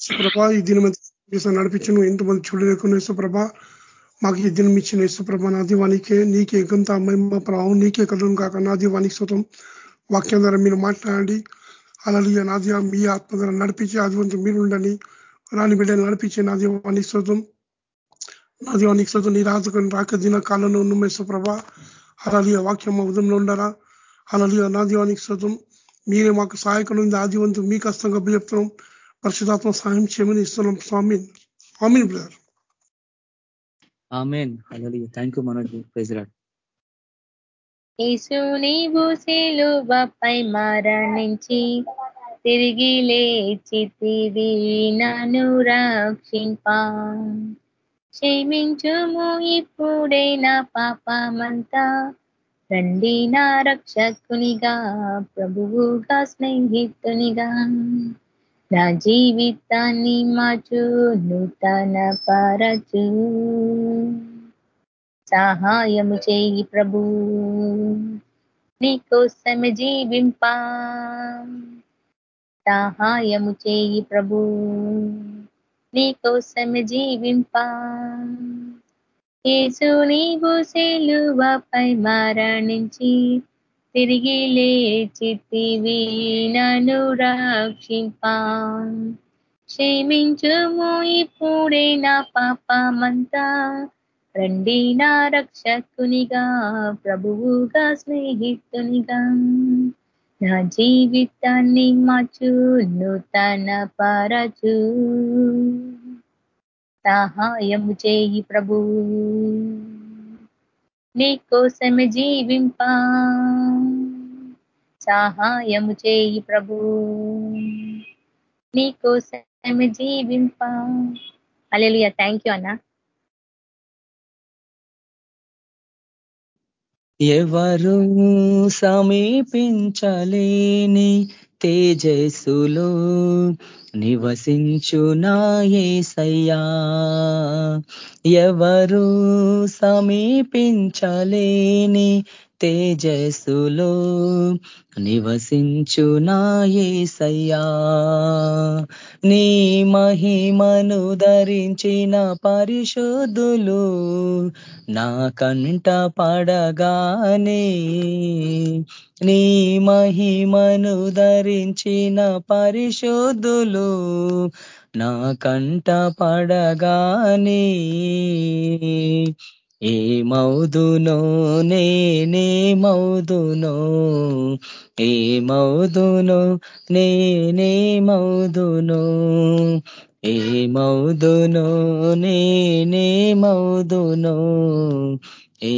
ప్రభా ఈ దినం నడిపించను? ఎంతమంది చూడలేకున్న సుప్రభ? మాకు ఈ దినం ఇచ్చిన సుప్రభ నా దీవానికే నీకే గంత మహిమ ప్రభావం నీకే కలుగును కాక నా దీవానికి సుతం వాక్యం ద్వారా మీరు మాట్లాడండి. అలలియ నాది మీ ఆత్మ ద్వారా నడిపించి ఆదివంతం మీరు ఉండని రాని బిడ్డలు నడిపించే నా దీవానికి శోతం నా దీవానికి శోతం నీ రాజుకొని రాక దిన కాలంలో ఉన్న సుప్రభ. అలలియ వాక్యం మా ఉదయంలో ఉండరా అలలియ నా దీవానికి శోతం మీరే మాకు సహాయకులు. ఉంది ఆదివంతం మీ కష్టంగా చెప్తున్నాం పరిశుధాత్మ సహాయం చేయమని ఇస్తున్నాం స్వామి స్వామిని brother amen thank you Manoj president యేసు నీవు సిలువపై మరణించి తిరిగి లేచితివి నన్ను రక్షింపా క్షమించుము ఇప్పుడే నా పాపమంతా రండి నా రక్షకునిగా ప్రభువుగా స్నేహితునిగా నా జీవితాన్ని మాచు నూతన పరచు. సహాయము చేయి ప్రభు. నీకోసమే జీవింప. సహాయము చేయి ప్రభు. నీకోసమే జీవింప. ఏసు నీవు సెలువపై మరణించి తిరిగి లేచితివి నను రక్షింపా. క్షమించుము ఇప్పుడే నా పాపమంతా. రండి నా రక్షకునిగా ప్రభువుగా స్నేహితునిగా. నా జీవితాన్ని మచు నూతన పరచు. సహాయము చేయి నీ కోసమే జీవింపా. సహాయము చేయి ప్రభు. నీ కోసమే జీవింపా. అలెలుయ థ్యాంక్ యూ అన్న. ఎవరు సమీపించలేని తేజస్సులో నివసించునాయేసయ్యా ఎవరు సమీపించలేని తేజస్సులో నివసించునాయేసయ్యా నీ మహిమను ధరించిన పరిశుద్ధులు నా కంట పడగానే నీ మహిమను ధరించిన పరిశుద్ధులు నా కంట పడగానే ఏ మౌదునో నేనే మౌదునో. ఏ మౌదునో నేనే మౌదునో. ఏ నేనే ఏ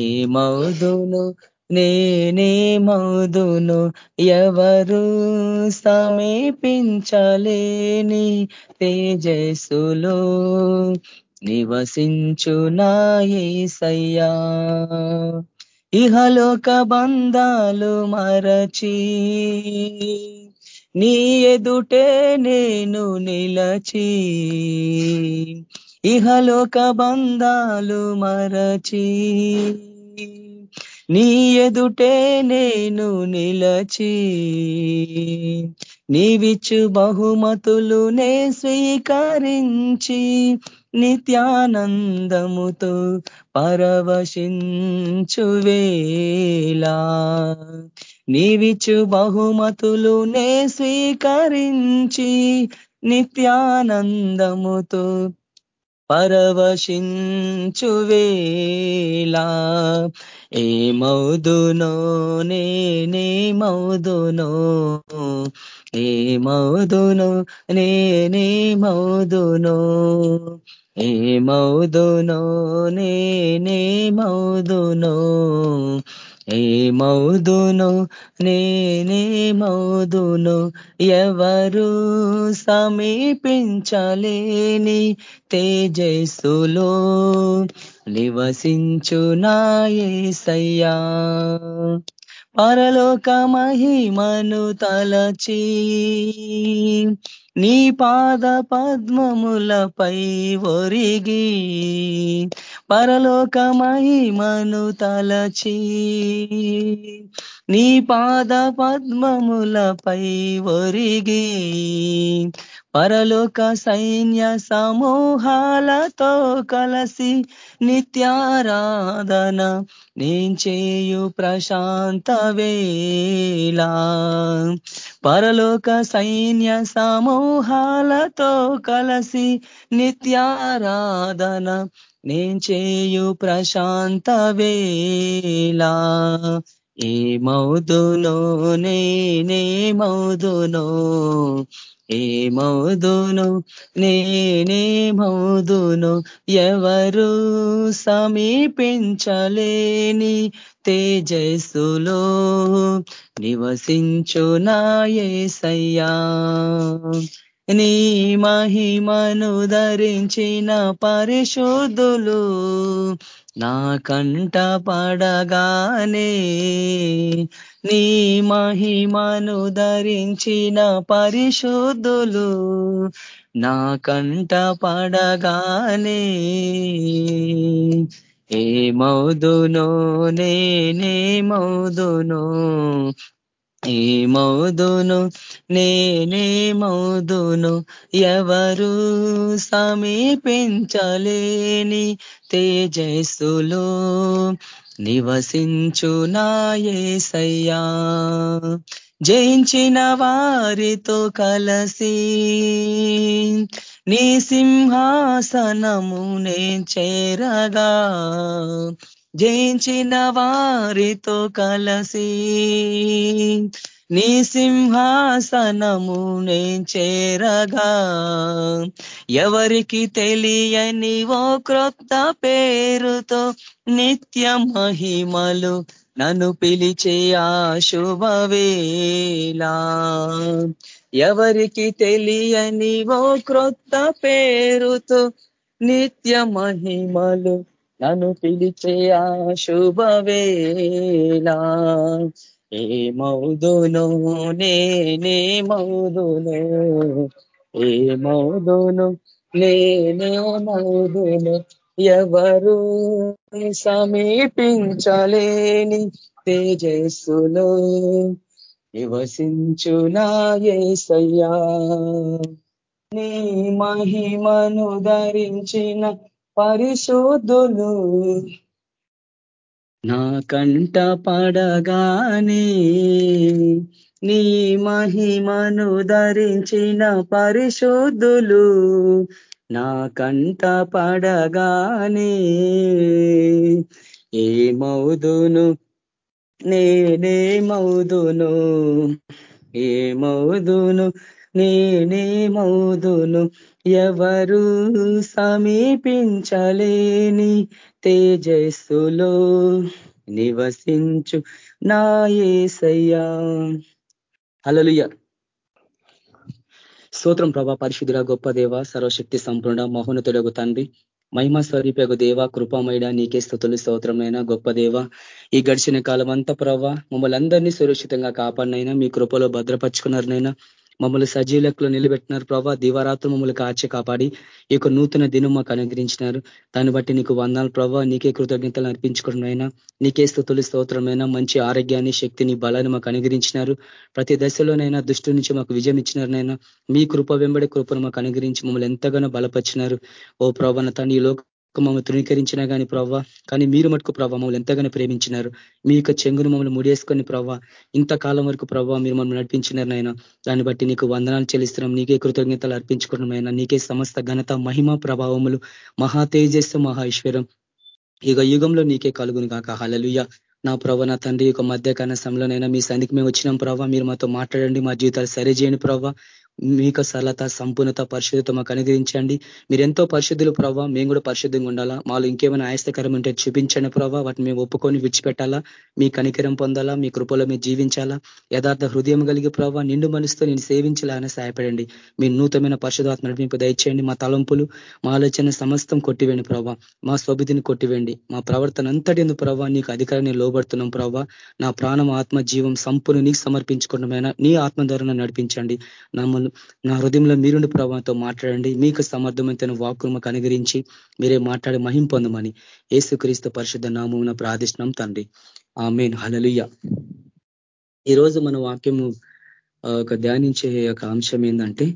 నేనే ఎవరు సమీపించలేని తేజస్సులో నివసించు నాయసయ్యా ఇహలోక బంధాలు మరచి నీ ఎదుటే నేను నిలచి ఇహలోక బంధాలు మరచి నీ ఎదుటే నేను నిలచి నీవిచ్చు బహుమతులు నే స్వీకరించి నిత్యానందముతో పరవశించువేలా నీవిచ్చు బహుమతులు నే స్వీకరించి నిత్యానందముతో పరవశించువేలా ఏమౌదునో నేనేమౌదునో ఏమౌదునో నేనేమౌదునో ఏమౌదునో నేనేమౌదునో నేనే మౌదునో మౌదును నేనే మౌదును ఎవరు సమీపించలేని తేజస్సులో నివసించునాయేసయ్యా పరలోక మహిమను తలచి నీ పాద పద్మములపై ఒరిగి పరలోక మహిమను తలచి. నీ పాద పద్మములపై ఒరిగి పరలోక సైన్య సమూహాలతో కలసి నిత్యారాధన నేను చేయు ప్రశాంత వేళ. పరలోక సైన్య సమూహాలతో కలసి నిత్యారాధన నేను చేయు ప్రశాంత వేళ. ఏ మౌదునో నేనే మౌదునో ఏమవుదును? మౌదును నేనే మౌదును ఎవరు సమీపించలేని తేజస్సులో నివసించునాయసయ్యా నీ మహిమను ధరించిన పరిశుద్ధులు నా కంట పడగానే నీ మహిమను ధరించిన పరిశుద్ధులు నా కంట పడగానే ఏ మౌదునో నేనే మౌదునో మౌదును నేనే మౌదును ఎవరు సమీపించలేని తేజస్సులో నివసించు నాయసయ్యా జయించిన వారితో కలసి నీ సింహాసనము నే చేరగా. జయించిన వారితో కలసి నీ సింహాసనము నే చేరగా. ఎవరికి తెలియని ఓ క్రొత్త పేరుతో నిత్య మహిమలు నన్ను పిలిచే ఆ శుభవేళ. ఎవరికి తెలియని ఓ క్రొత్త పేరుతో నిత్య మహిమలు నన్ను పిలిచే ఆ శుభవేలా ఏ మౌదును నేనే మౌదును. ఏ మౌదును నేనే మౌదును. ఎవరు సమీపించలేని తేజస్సులో నివసించునాయేసయ్యా నీ మహిమను ధరించిన పరిశోధులు నా కంట పడగానే నీ మహిమను ధరించిన పరిశోధులు నా కంట పడగానే ఏ మౌదును నేనే మౌదును ఏ మౌదును నేనే మౌదును ఎవరు సమీపించలేని తేజస్సులో నివసించు నాయసయ్యా హలలుయ స్తోత్రం ప్రభా పరిశుద్ధుల గొప్ప దేవ సర్వశక్తి సంపూర్ణ మహోన్నతుడగు తండ్రి మహిమ స్వరూపకు దేవ కృపామయడ నీకే స్థుతులు స్తోత్రమైన గొప్ప దేవ. ఈ గడిచిన కాలం అంతా ప్రభా మమ్మల్ని అందరినీ సురక్షితంగా కాపాడినైనా మీ కృపలో భద్రపరుచుకున్నారనైనా మమ్మల్ని సజీలకులు నిలబెట్టినారు ప్రభా. దివారాత్రు మమ్మల్ని కాచి కాపాడి ఈ యొక్క నూతన దినం మాకు అనుగ్రహించినారు. దాన్ని బట్టి నీకు వందాలు ప్రభావ నీకే కృతజ్ఞతలు అర్పించుకోవడమైనా నీకే స్థుతులు స్తోత్రమైనా మంచి ఆరోగ్యాన్ని శక్తిని బలాన్ని మాకు అనుగ్రహించినారు. ప్రతి దశలోనైనా దృష్టి నుంచి మాకు విజయం ఇచ్చినారనైనా మీ కృప వెంబడి కృపను మాకు అనుగ్రహించి మమ్మల్ని ఎంతగానో బలపరిచినారు. ఓ ప్రభాన తను ఈ లోక మమ్మల్ని తృణీకరించినా కానీ ప్రవ్వ కానీ మీరు మటుకు ప్రవ్వ మమ్మల్ని ఎంతగానో ప్రేమించినారు. మీ యొక్క చెంగును మమ్మల్ని ముడేసుకొని ప్రవ్వ ఇంతకాలం వరకు ప్రభావ మీరు మమ్మల్ని నడిపించినారు నాయన. దాన్ని బట్టి నీకు వందనాలు చెల్లిస్తున్నాం నీకే కృతజ్ఞతలు అర్పించుకున్నాం నీకే సమస్త ఘనత మహిమ ప్రభావములు మహా తేజస్సు మహా యుగ యుగంలో నీకే కలుగును కాక హలలుయ నా ప్రభ నా తండ్రి యొక్క మధ్యకాల సమయంలోనైనా మీ సంధికి మేము వచ్చినాం ప్రభావ మీరు మాతో మాట్లాడండి మా జీవితాలు సరి చేయని ప్రభావ మీకు సరళత సంపూర్ణత పరిశుద్ధత మాకు అనుగ్రహించండి. మీరు ఎంతో పరిశుద్ధులు ప్రభావ మేము కూడా పరిశుద్ధంగా ఉండాలా? మాలో ఇంకేమైనా ఆయాస్తకరం ఉంటే చూపించండి ప్రభావ వాటిని మేము ఒప్పుకొని విడిచిపెట్టాలా? మీ కనికరం పొందాలా? మీ కృపలో మీరు జీవించాలా? యథార్థ హృదయం కలిగి ప్రభావ నిండు మనసుతో నేను సేవించాలని సహాయపడండి. మీ నూతనమైన పరిశుధాత్మ నడిపింపు దయచేయండి. మా తలంపులు మా ఆలోచన సమస్తం కొట్టివేండి ప్రభావ మా స్వభితిని కొట్టివేండి మా ప్రవర్తన అంతటి ప్రభావ నీకు అధికారాన్ని లోబడుతున్నాం ప్రభావ నా ప్రాణం ఆత్మ జీవం సంపూర్ణ నీకు సమర్పించుకోవడమైనా నీ ఆత్మ ద్వారా నడిపించండి. నమ్మల్ని నా హృదయంలో మీరుండి ప్రభావంతో మాట్లాడండి. మీకు సమర్థమైన వాక్కును మాకు అనుగరించి మీరే మాట్లాడి మహిం పొందమని ఏసుక్రీస్తు పరిశుద్ధ నామం ప్రార్థిష్టం తండ్రి. ఆమెన్. హలలుయ్య ఈరోజు మన వాక్యము ఒక ధ్యానించే ఒక అంశం ఏంటంటే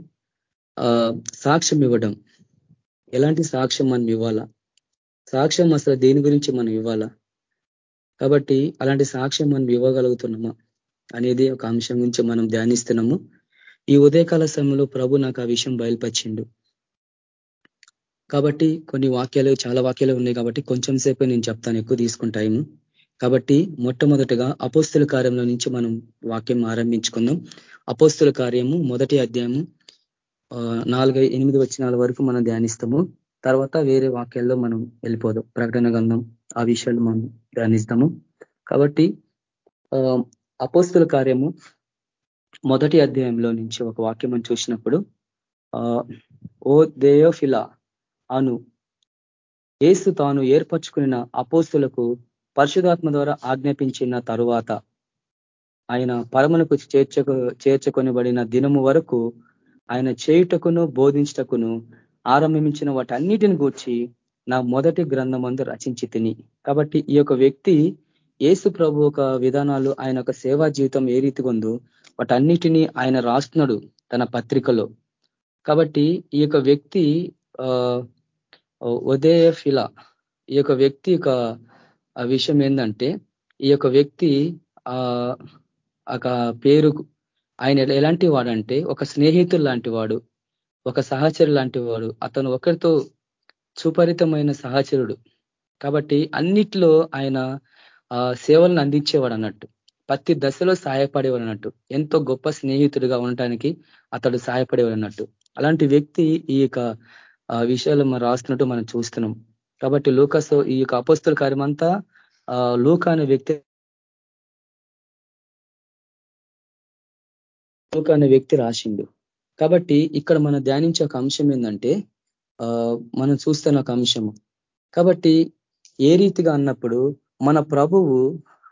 సాక్ష్యం ఇవ్వడం. ఎలాంటి సాక్ష్యం మనం ఇవ్వాలా? సాక్ష్యం అసలు దేని గురించి మనం ఇవ్వాలా? కాబట్టి అలాంటి సాక్ష్యం మనం ఇవ్వగలుగుతున్నామా? అనేది ఒక అంశం గురించి మనం ధ్యానిస్తున్నాము. ఈ ఉదయకాల సమయంలో ప్రభు నాకు ఆ విషయం బయలుపరిచిండు. కాబట్టి కొన్ని వాక్యాలు చాలా వాక్యాలు ఉన్నాయి కాబట్టి కొంచెం సేపే నేను చెప్తాను ఎక్కువ తీసుకుంటాను కాబట్టి మొట్టమొదటిగా అపోస్తుల కార్యంలో నుంచి మనం వాక్యం ఆరంభించుకుందాం. అపోస్తుల కార్యము మొదటి అధ్యాయము నాలుగై ఎనిమిది వచ్చినాల వరకు మనం ధ్యానిస్తాము. తర్వాత వేరే వాక్యాల్లో మనం వెళ్ళిపోదాం. ప్రకటన గంధం ఆ విషయాలు మనం ధ్యానిస్తాము. కాబట్టి అపోస్తుల కార్యము మొదటి అధ్యాయంలో నుంచి ఒక వాక్యం మనం చూసినప్పుడు ఓ దేయోఫిలా అను ఏసు తాను ఏర్పరచుకున్న అపోస్తులకు పరిశుధాత్మ ద్వారా ఆజ్ఞాపించిన తరువాత ఆయన పరమునకు చేర్చకు చేర్చుకొనిబడిన దినము వరకు ఆయన చేయుటకును బోధించటకును ఆరంభించిన వాటన్నిటిని గూర్చి నా మొదటి గ్రంథం అందు రచించి తిని. కాబట్టి ఈ యొక్క వ్యక్తి ఏసు ప్రభు ఒక విధానాలు ఆయన ఒక సేవా జీవితం ఏ రీతిగా ఉందో వాటన్నిటినీ ఆయన రాస్తున్నాడు తన పత్రికలో. కాబట్టి ఈ యొక్క వ్యక్తి ఉదయ ఫిల ఈ యొక్క వ్యక్తి యొక్క విషయం ఏంటంటే ఈ యొక్క వ్యక్తి ఆ పేరు ఆయన ఎలాంటి వాడంటే ఒక స్నేహితుడు లాంటి వాడు ఒక సహచరు లాంటి వాడు అతను ఒకరితో సుపరితమైన సహచరుడు. కాబట్టి అన్నిట్లో ఆయన సేవలను అందించేవాడు అన్నట్టు. ప్రతి దశలో సహాయపడేవాడు ఎంతో గొప్ప స్నేహితుడిగా ఉండటానికి అతడు సహాయపడేవాడు అన్నట్టు అలాంటి వ్యక్తి ఈ యొక్క విషయాలు మనం రాస్తున్నట్టు మనం చూస్తున్నాం. కాబట్టి లూకస్ ఈ యొక్క అపస్తుల కార్యమంతా లూక అనే వ్యక్తి లూక అనే వ్యక్తి రాసిండు. కాబట్టి ఇక్కడ మనం ధ్యానించే ఒక అంశం ఏంటంటే మనం చూస్తున్న ఒక అంశము. కాబట్టి ఏ రీతిగా అన్నప్పుడు మన ప్రభువు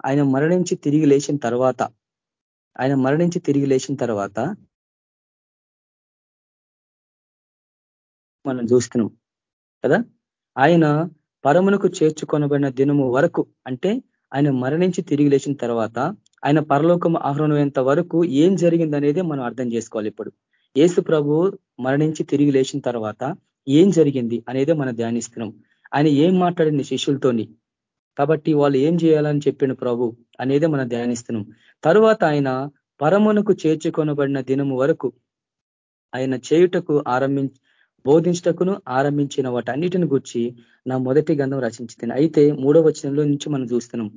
ఆయన మరణించి తిరిగి లేచిన తర్వాత ఆయన మరణించి తిరిగి లేచిన తర్వాత మనం చూస్తున్నాం కదా? ఆయన పరమునకు చేర్చుకొనబడిన దినము వరకు అంటే ఆయన మరణించి తిరిగి లేచిన తర్వాత ఆయన పరలోకం ఆహ్వానమైనంత వరకు ఏం జరిగిందనేది మనం అర్థం చేసుకోవాలి ఇప్పుడు. ఏసు ప్రభు మరణించి తిరిగి లేచిన తర్వాత ఏం జరిగింది అనేది మనం ధ్యానిస్తున్నాం. ఆయన ఏం మాట్లాడింది శిష్యులతోని? కాబట్టి వాళ్ళు ఏం చేయాలని చెప్పిన ప్రభు అనేదే మనం ధ్యానిస్తున్నాం. తరువాత ఆయన పరమునకు చేర్చుకొనబడిన దినము వరకు ఆయన చేయుటకు ఆరంభించి బోధించటకును ఆరంభించిన వాటన్నిటిని గుర్చి నా మొదటి గంధం రచించింది. అయితే మూడో వచనంలో నుంచి మనం చూస్తున్నాం.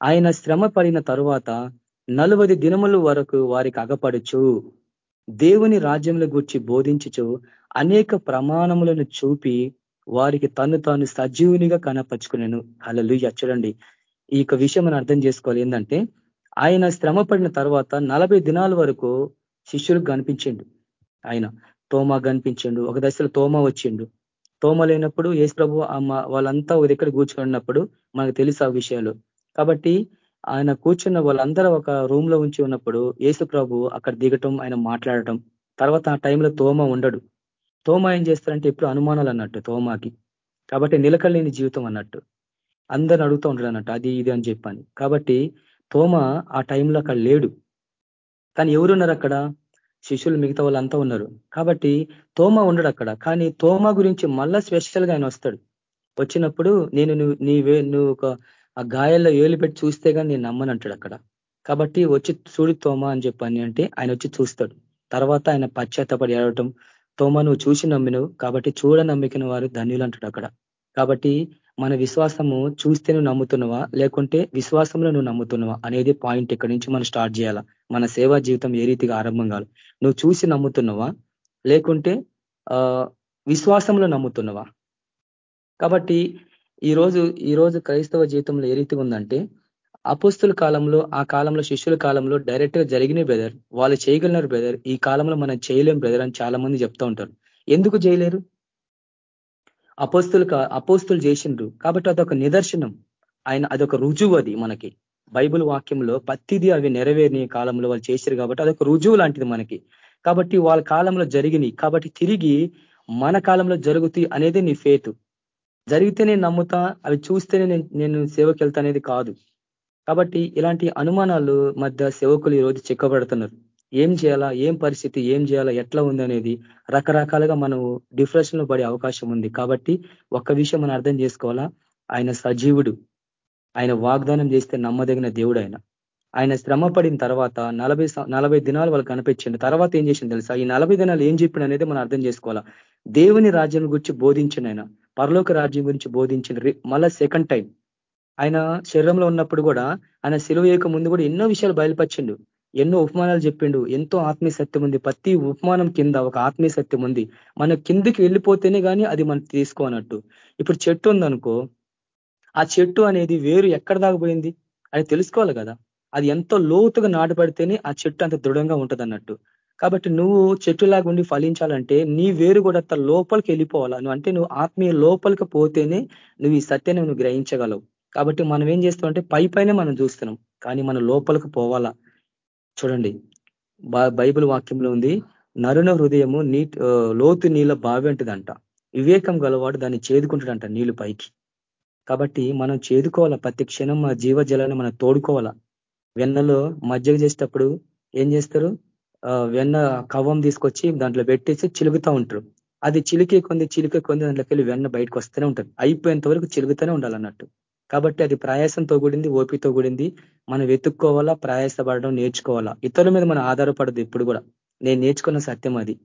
ఆయన శ్రమ పడిన తరువాత నలువది దినముల వరకు వారికి అగపడుచు. దేవుని రాజ్యంలో గుర్చి బోధించుచు అనేక ప్రమాణములను చూపి వారికి తను తాను సజీవునిగా కనపరుచుకున్నాను అలలు చూడండి. ఈ యొక్క విషయం మనం అర్థం చేసుకోవాలి. ఏంటంటే ఆయన శ్రమ పడిన తర్వాత నలభై దినాల వరకు శిష్యులకు కనిపించిండు. ఆయన తోమ కనిపించిండు. ఒక దశలో తోమ వచ్చిండు. తోమ లేనప్పుడు ఏసు ప్రభు వాళ్ళంతా ఒక దగ్గర కూర్చున్నప్పుడు మనకు తెలుసు ఆ విషయాలు. కాబట్టి ఆయన కూర్చున్న వాళ్ళందరూ ఒక రూమ్లో ఉంచి ఉన్నప్పుడు ఏసు ప్రభు అక్కడ దిగటం ఆయన మాట్లాడటం. తర్వాత ఆ టైంలో తోమ ఉండడు. తోమ ఏం చేస్తారంటే ఎప్పుడు అనుమానాలు అన్నట్టు తోమాకి. కాబట్టి నిలకలేని జీవితం అన్నట్టు. అందరిని అడుగుతూ ఉంటాడు అన్నట్టు అది ఇది అని చెప్పాను. కాబట్టి తోమ ఆ టైంలో అక్కడ లేడు. కానీ ఎవరున్నారు అక్కడ? శిష్యులు మిగతా వాళ్ళంతా ఉన్నారు. కాబట్టి తోమ ఉండడు అక్కడ. కానీ తోమ గురించి మళ్ళా స్పెషల్గా ఆయన వస్తాడు. వచ్చినప్పుడు నేను నువ్వు నీవే నువ్వు ఒక ఆ గాయాల్లో ఏలు పెట్టి చూస్తే కానీ నేను నమ్మను అంటాడు అక్కడ. కాబట్టి వచ్చి చూడు తోమ అని చెప్పని అంటే ఆయన వచ్చి చూస్తాడు. తర్వాత ఆయన పశ్చాత్తపడి ఏడవటం తోమ నువ్వు చూసి నమ్మినవు కాబట్టి చూడ నమ్మికిన వారు ధన్యులు అంటాడు అక్కడ. కాబట్టి మన విశ్వాసము చూస్తే నువ్వు నమ్ముతున్నావా లేకుంటే విశ్వాసంలో నువ్వు నమ్ముతున్నావా అనేది పాయింట్ ఇక్కడి నుంచి మనం స్టార్ట్ చేయాలా. మన సేవా జీవితం ఏ రీతిగా ఆరంభం కాదు. నువ్వు చూసి నమ్ముతున్నావా లేకుంటే విశ్వాసంలో నమ్ముతున్నావా? కాబట్టి ఈరోజు ఈరోజు క్రైస్తవ జీవితంలో ఏ రీతిగా ఉందంటే అపుస్తుల కాలంలో ఆ కాలంలో శిష్యుల కాలంలో డైరెక్ట్గా జరిగిన బ్రదర్ వాళ్ళు చేయగలిగినారు బ్రదర్ ఈ కాలంలో మనం చేయలేం బ్రదర్ అని చాలా మంది చెప్తా ఉంటారు. ఎందుకు చేయలేరు? అపోస్తులు అపోస్తులు చేసిండ్రు కాబట్టి అదొక నిదర్శనం. ఆయన అదొక రుజువు అది మనకి. బైబుల్ వాక్యంలో పత్తిది అవి నెరవేరిన కాలంలో వాళ్ళు చేశారు కాబట్టి అదొక రుజువు లాంటిది మనకి. కాబట్టి వాళ్ళ కాలంలో జరిగినాయి కాబట్టి తిరిగి మన కాలంలో జరుగుతాయి అనేది నీ ఫేతు నేను నమ్ముతా అవి చూస్తేనే నేను సేవకి వెళ్తా అనేది కాదు. కాబట్టి ఇలాంటి అనుమానాలు మధ్య సేవకులు ఈరోజు చెక్కబడుతున్నారు. ఏం చేయాలా? ఏం పరిస్థితి? ఏం చేయాలా? ఎట్లా ఉంది అనేది రకరకాలుగా మనం డిప్రెషన్లో పడే అవకాశం ఉంది. కాబట్టి ఒక్క విషయం మనం అర్థం చేసుకోవాలా? ఆయన సజీవుడు. ఆయన వాగ్దానం చేస్తే నమ్మదగిన దేవుడు ఆయన. ఆయన శ్రమ పడిన తర్వాత నలభై నలభై దినాలు వాళ్ళకి కనిపించింది తర్వాత ఏం చేసింది తెలుసా? ఈ నలభై దినాలు ఏం చెప్పిన అనేది మనం అర్థం చేసుకోవాలా? దేవుని రాజ్యం గురించి బోధించిన ఆయన పరలోక రాజ్యం గురించి బోధించిన మళ్ళా సెకండ్ టైం ఆయన శరీరంలో ఉన్నప్పుడు కూడా ఆయన సెలవు ముందు కూడా ఎన్నో విషయాలు బయలుపరిచిండు. ఎన్నో ఉపమానాలు చెప్పిండు. ఎంతో ఆత్మీయ సత్యం ఉంది. ప్రతి ఉపమానం కింద ఒక ఆత్మీయ సత్యం ఉంది. మన కిందికి వెళ్ళిపోతేనే కానీ అది మనం తీసుకోనట్టు. ఇప్పుడు చెట్టు ఉందనుకో ఆ చెట్టు అనేది వేరు ఎక్కడ దాకపోయింది అది తెలుసుకోవాలి కదా. అది ఎంతో లోతుగా నాటపడితేనే ఆ చెట్టు అంత దృఢంగా ఉంటుంది కాబట్టి నువ్వు చెట్టులాగా ఉండి ఫలించాలంటే నీ వేరు కూడా అంత లోపలికి వెళ్ళిపోవాలా? నువ్వు అంటే నువ్వు ఆత్మీయ లోపలికి పోతేనే నువ్వు ఈ సత్యాన్ని నువ్వు గ్రహించగలవు. కాబట్టి మనం ఏం చేస్తామంటే పై పైన మనం చూస్తున్నాం. కానీ మనం లోపలికి పోవాలా? చూడండి. బైబిల్ వాక్యంలో ఉంది నరుణ హృదయము నీ లోతు నీళ్ళ బావి అంటదంట. వివేకం గలవాడు దాన్ని చేదుకుంటాడంట నీళ్ళు పైకి. కాబట్టి మనం చేదుకోవాలా? ప్రతి క్షణం మన జీవజలాన్ని మనం తోడుకోవాలా? వెన్నలో మజ్జిగ చేసేటప్పుడు ఏం చేస్తారు? వెన్న కవ్వం తీసుకొచ్చి దాంట్లో పెట్టేసి చిలుగుతూ ఉంటారు. అది చిలికే కొంది చిలికే కొంది దాంట్లోకి వెళ్ళి వెన్న బయటకు వస్తూనే ఉంటుంది. అయిపోయేంత వరకు చిలుగుతూనే ఉండాలన్నట్టు. కాబట్టి అది ప్రయాసంతో కూడింది ఓపితో కూడింది. మనం వెతుక్కోవాలా ప్రయాసపడడం నేర్చుకోవాలా? ఇతరుల మీద మనం ఆధారపడదు ఇప్పుడు కూడా. నేను నేర్చుకున్న సత్యం అది.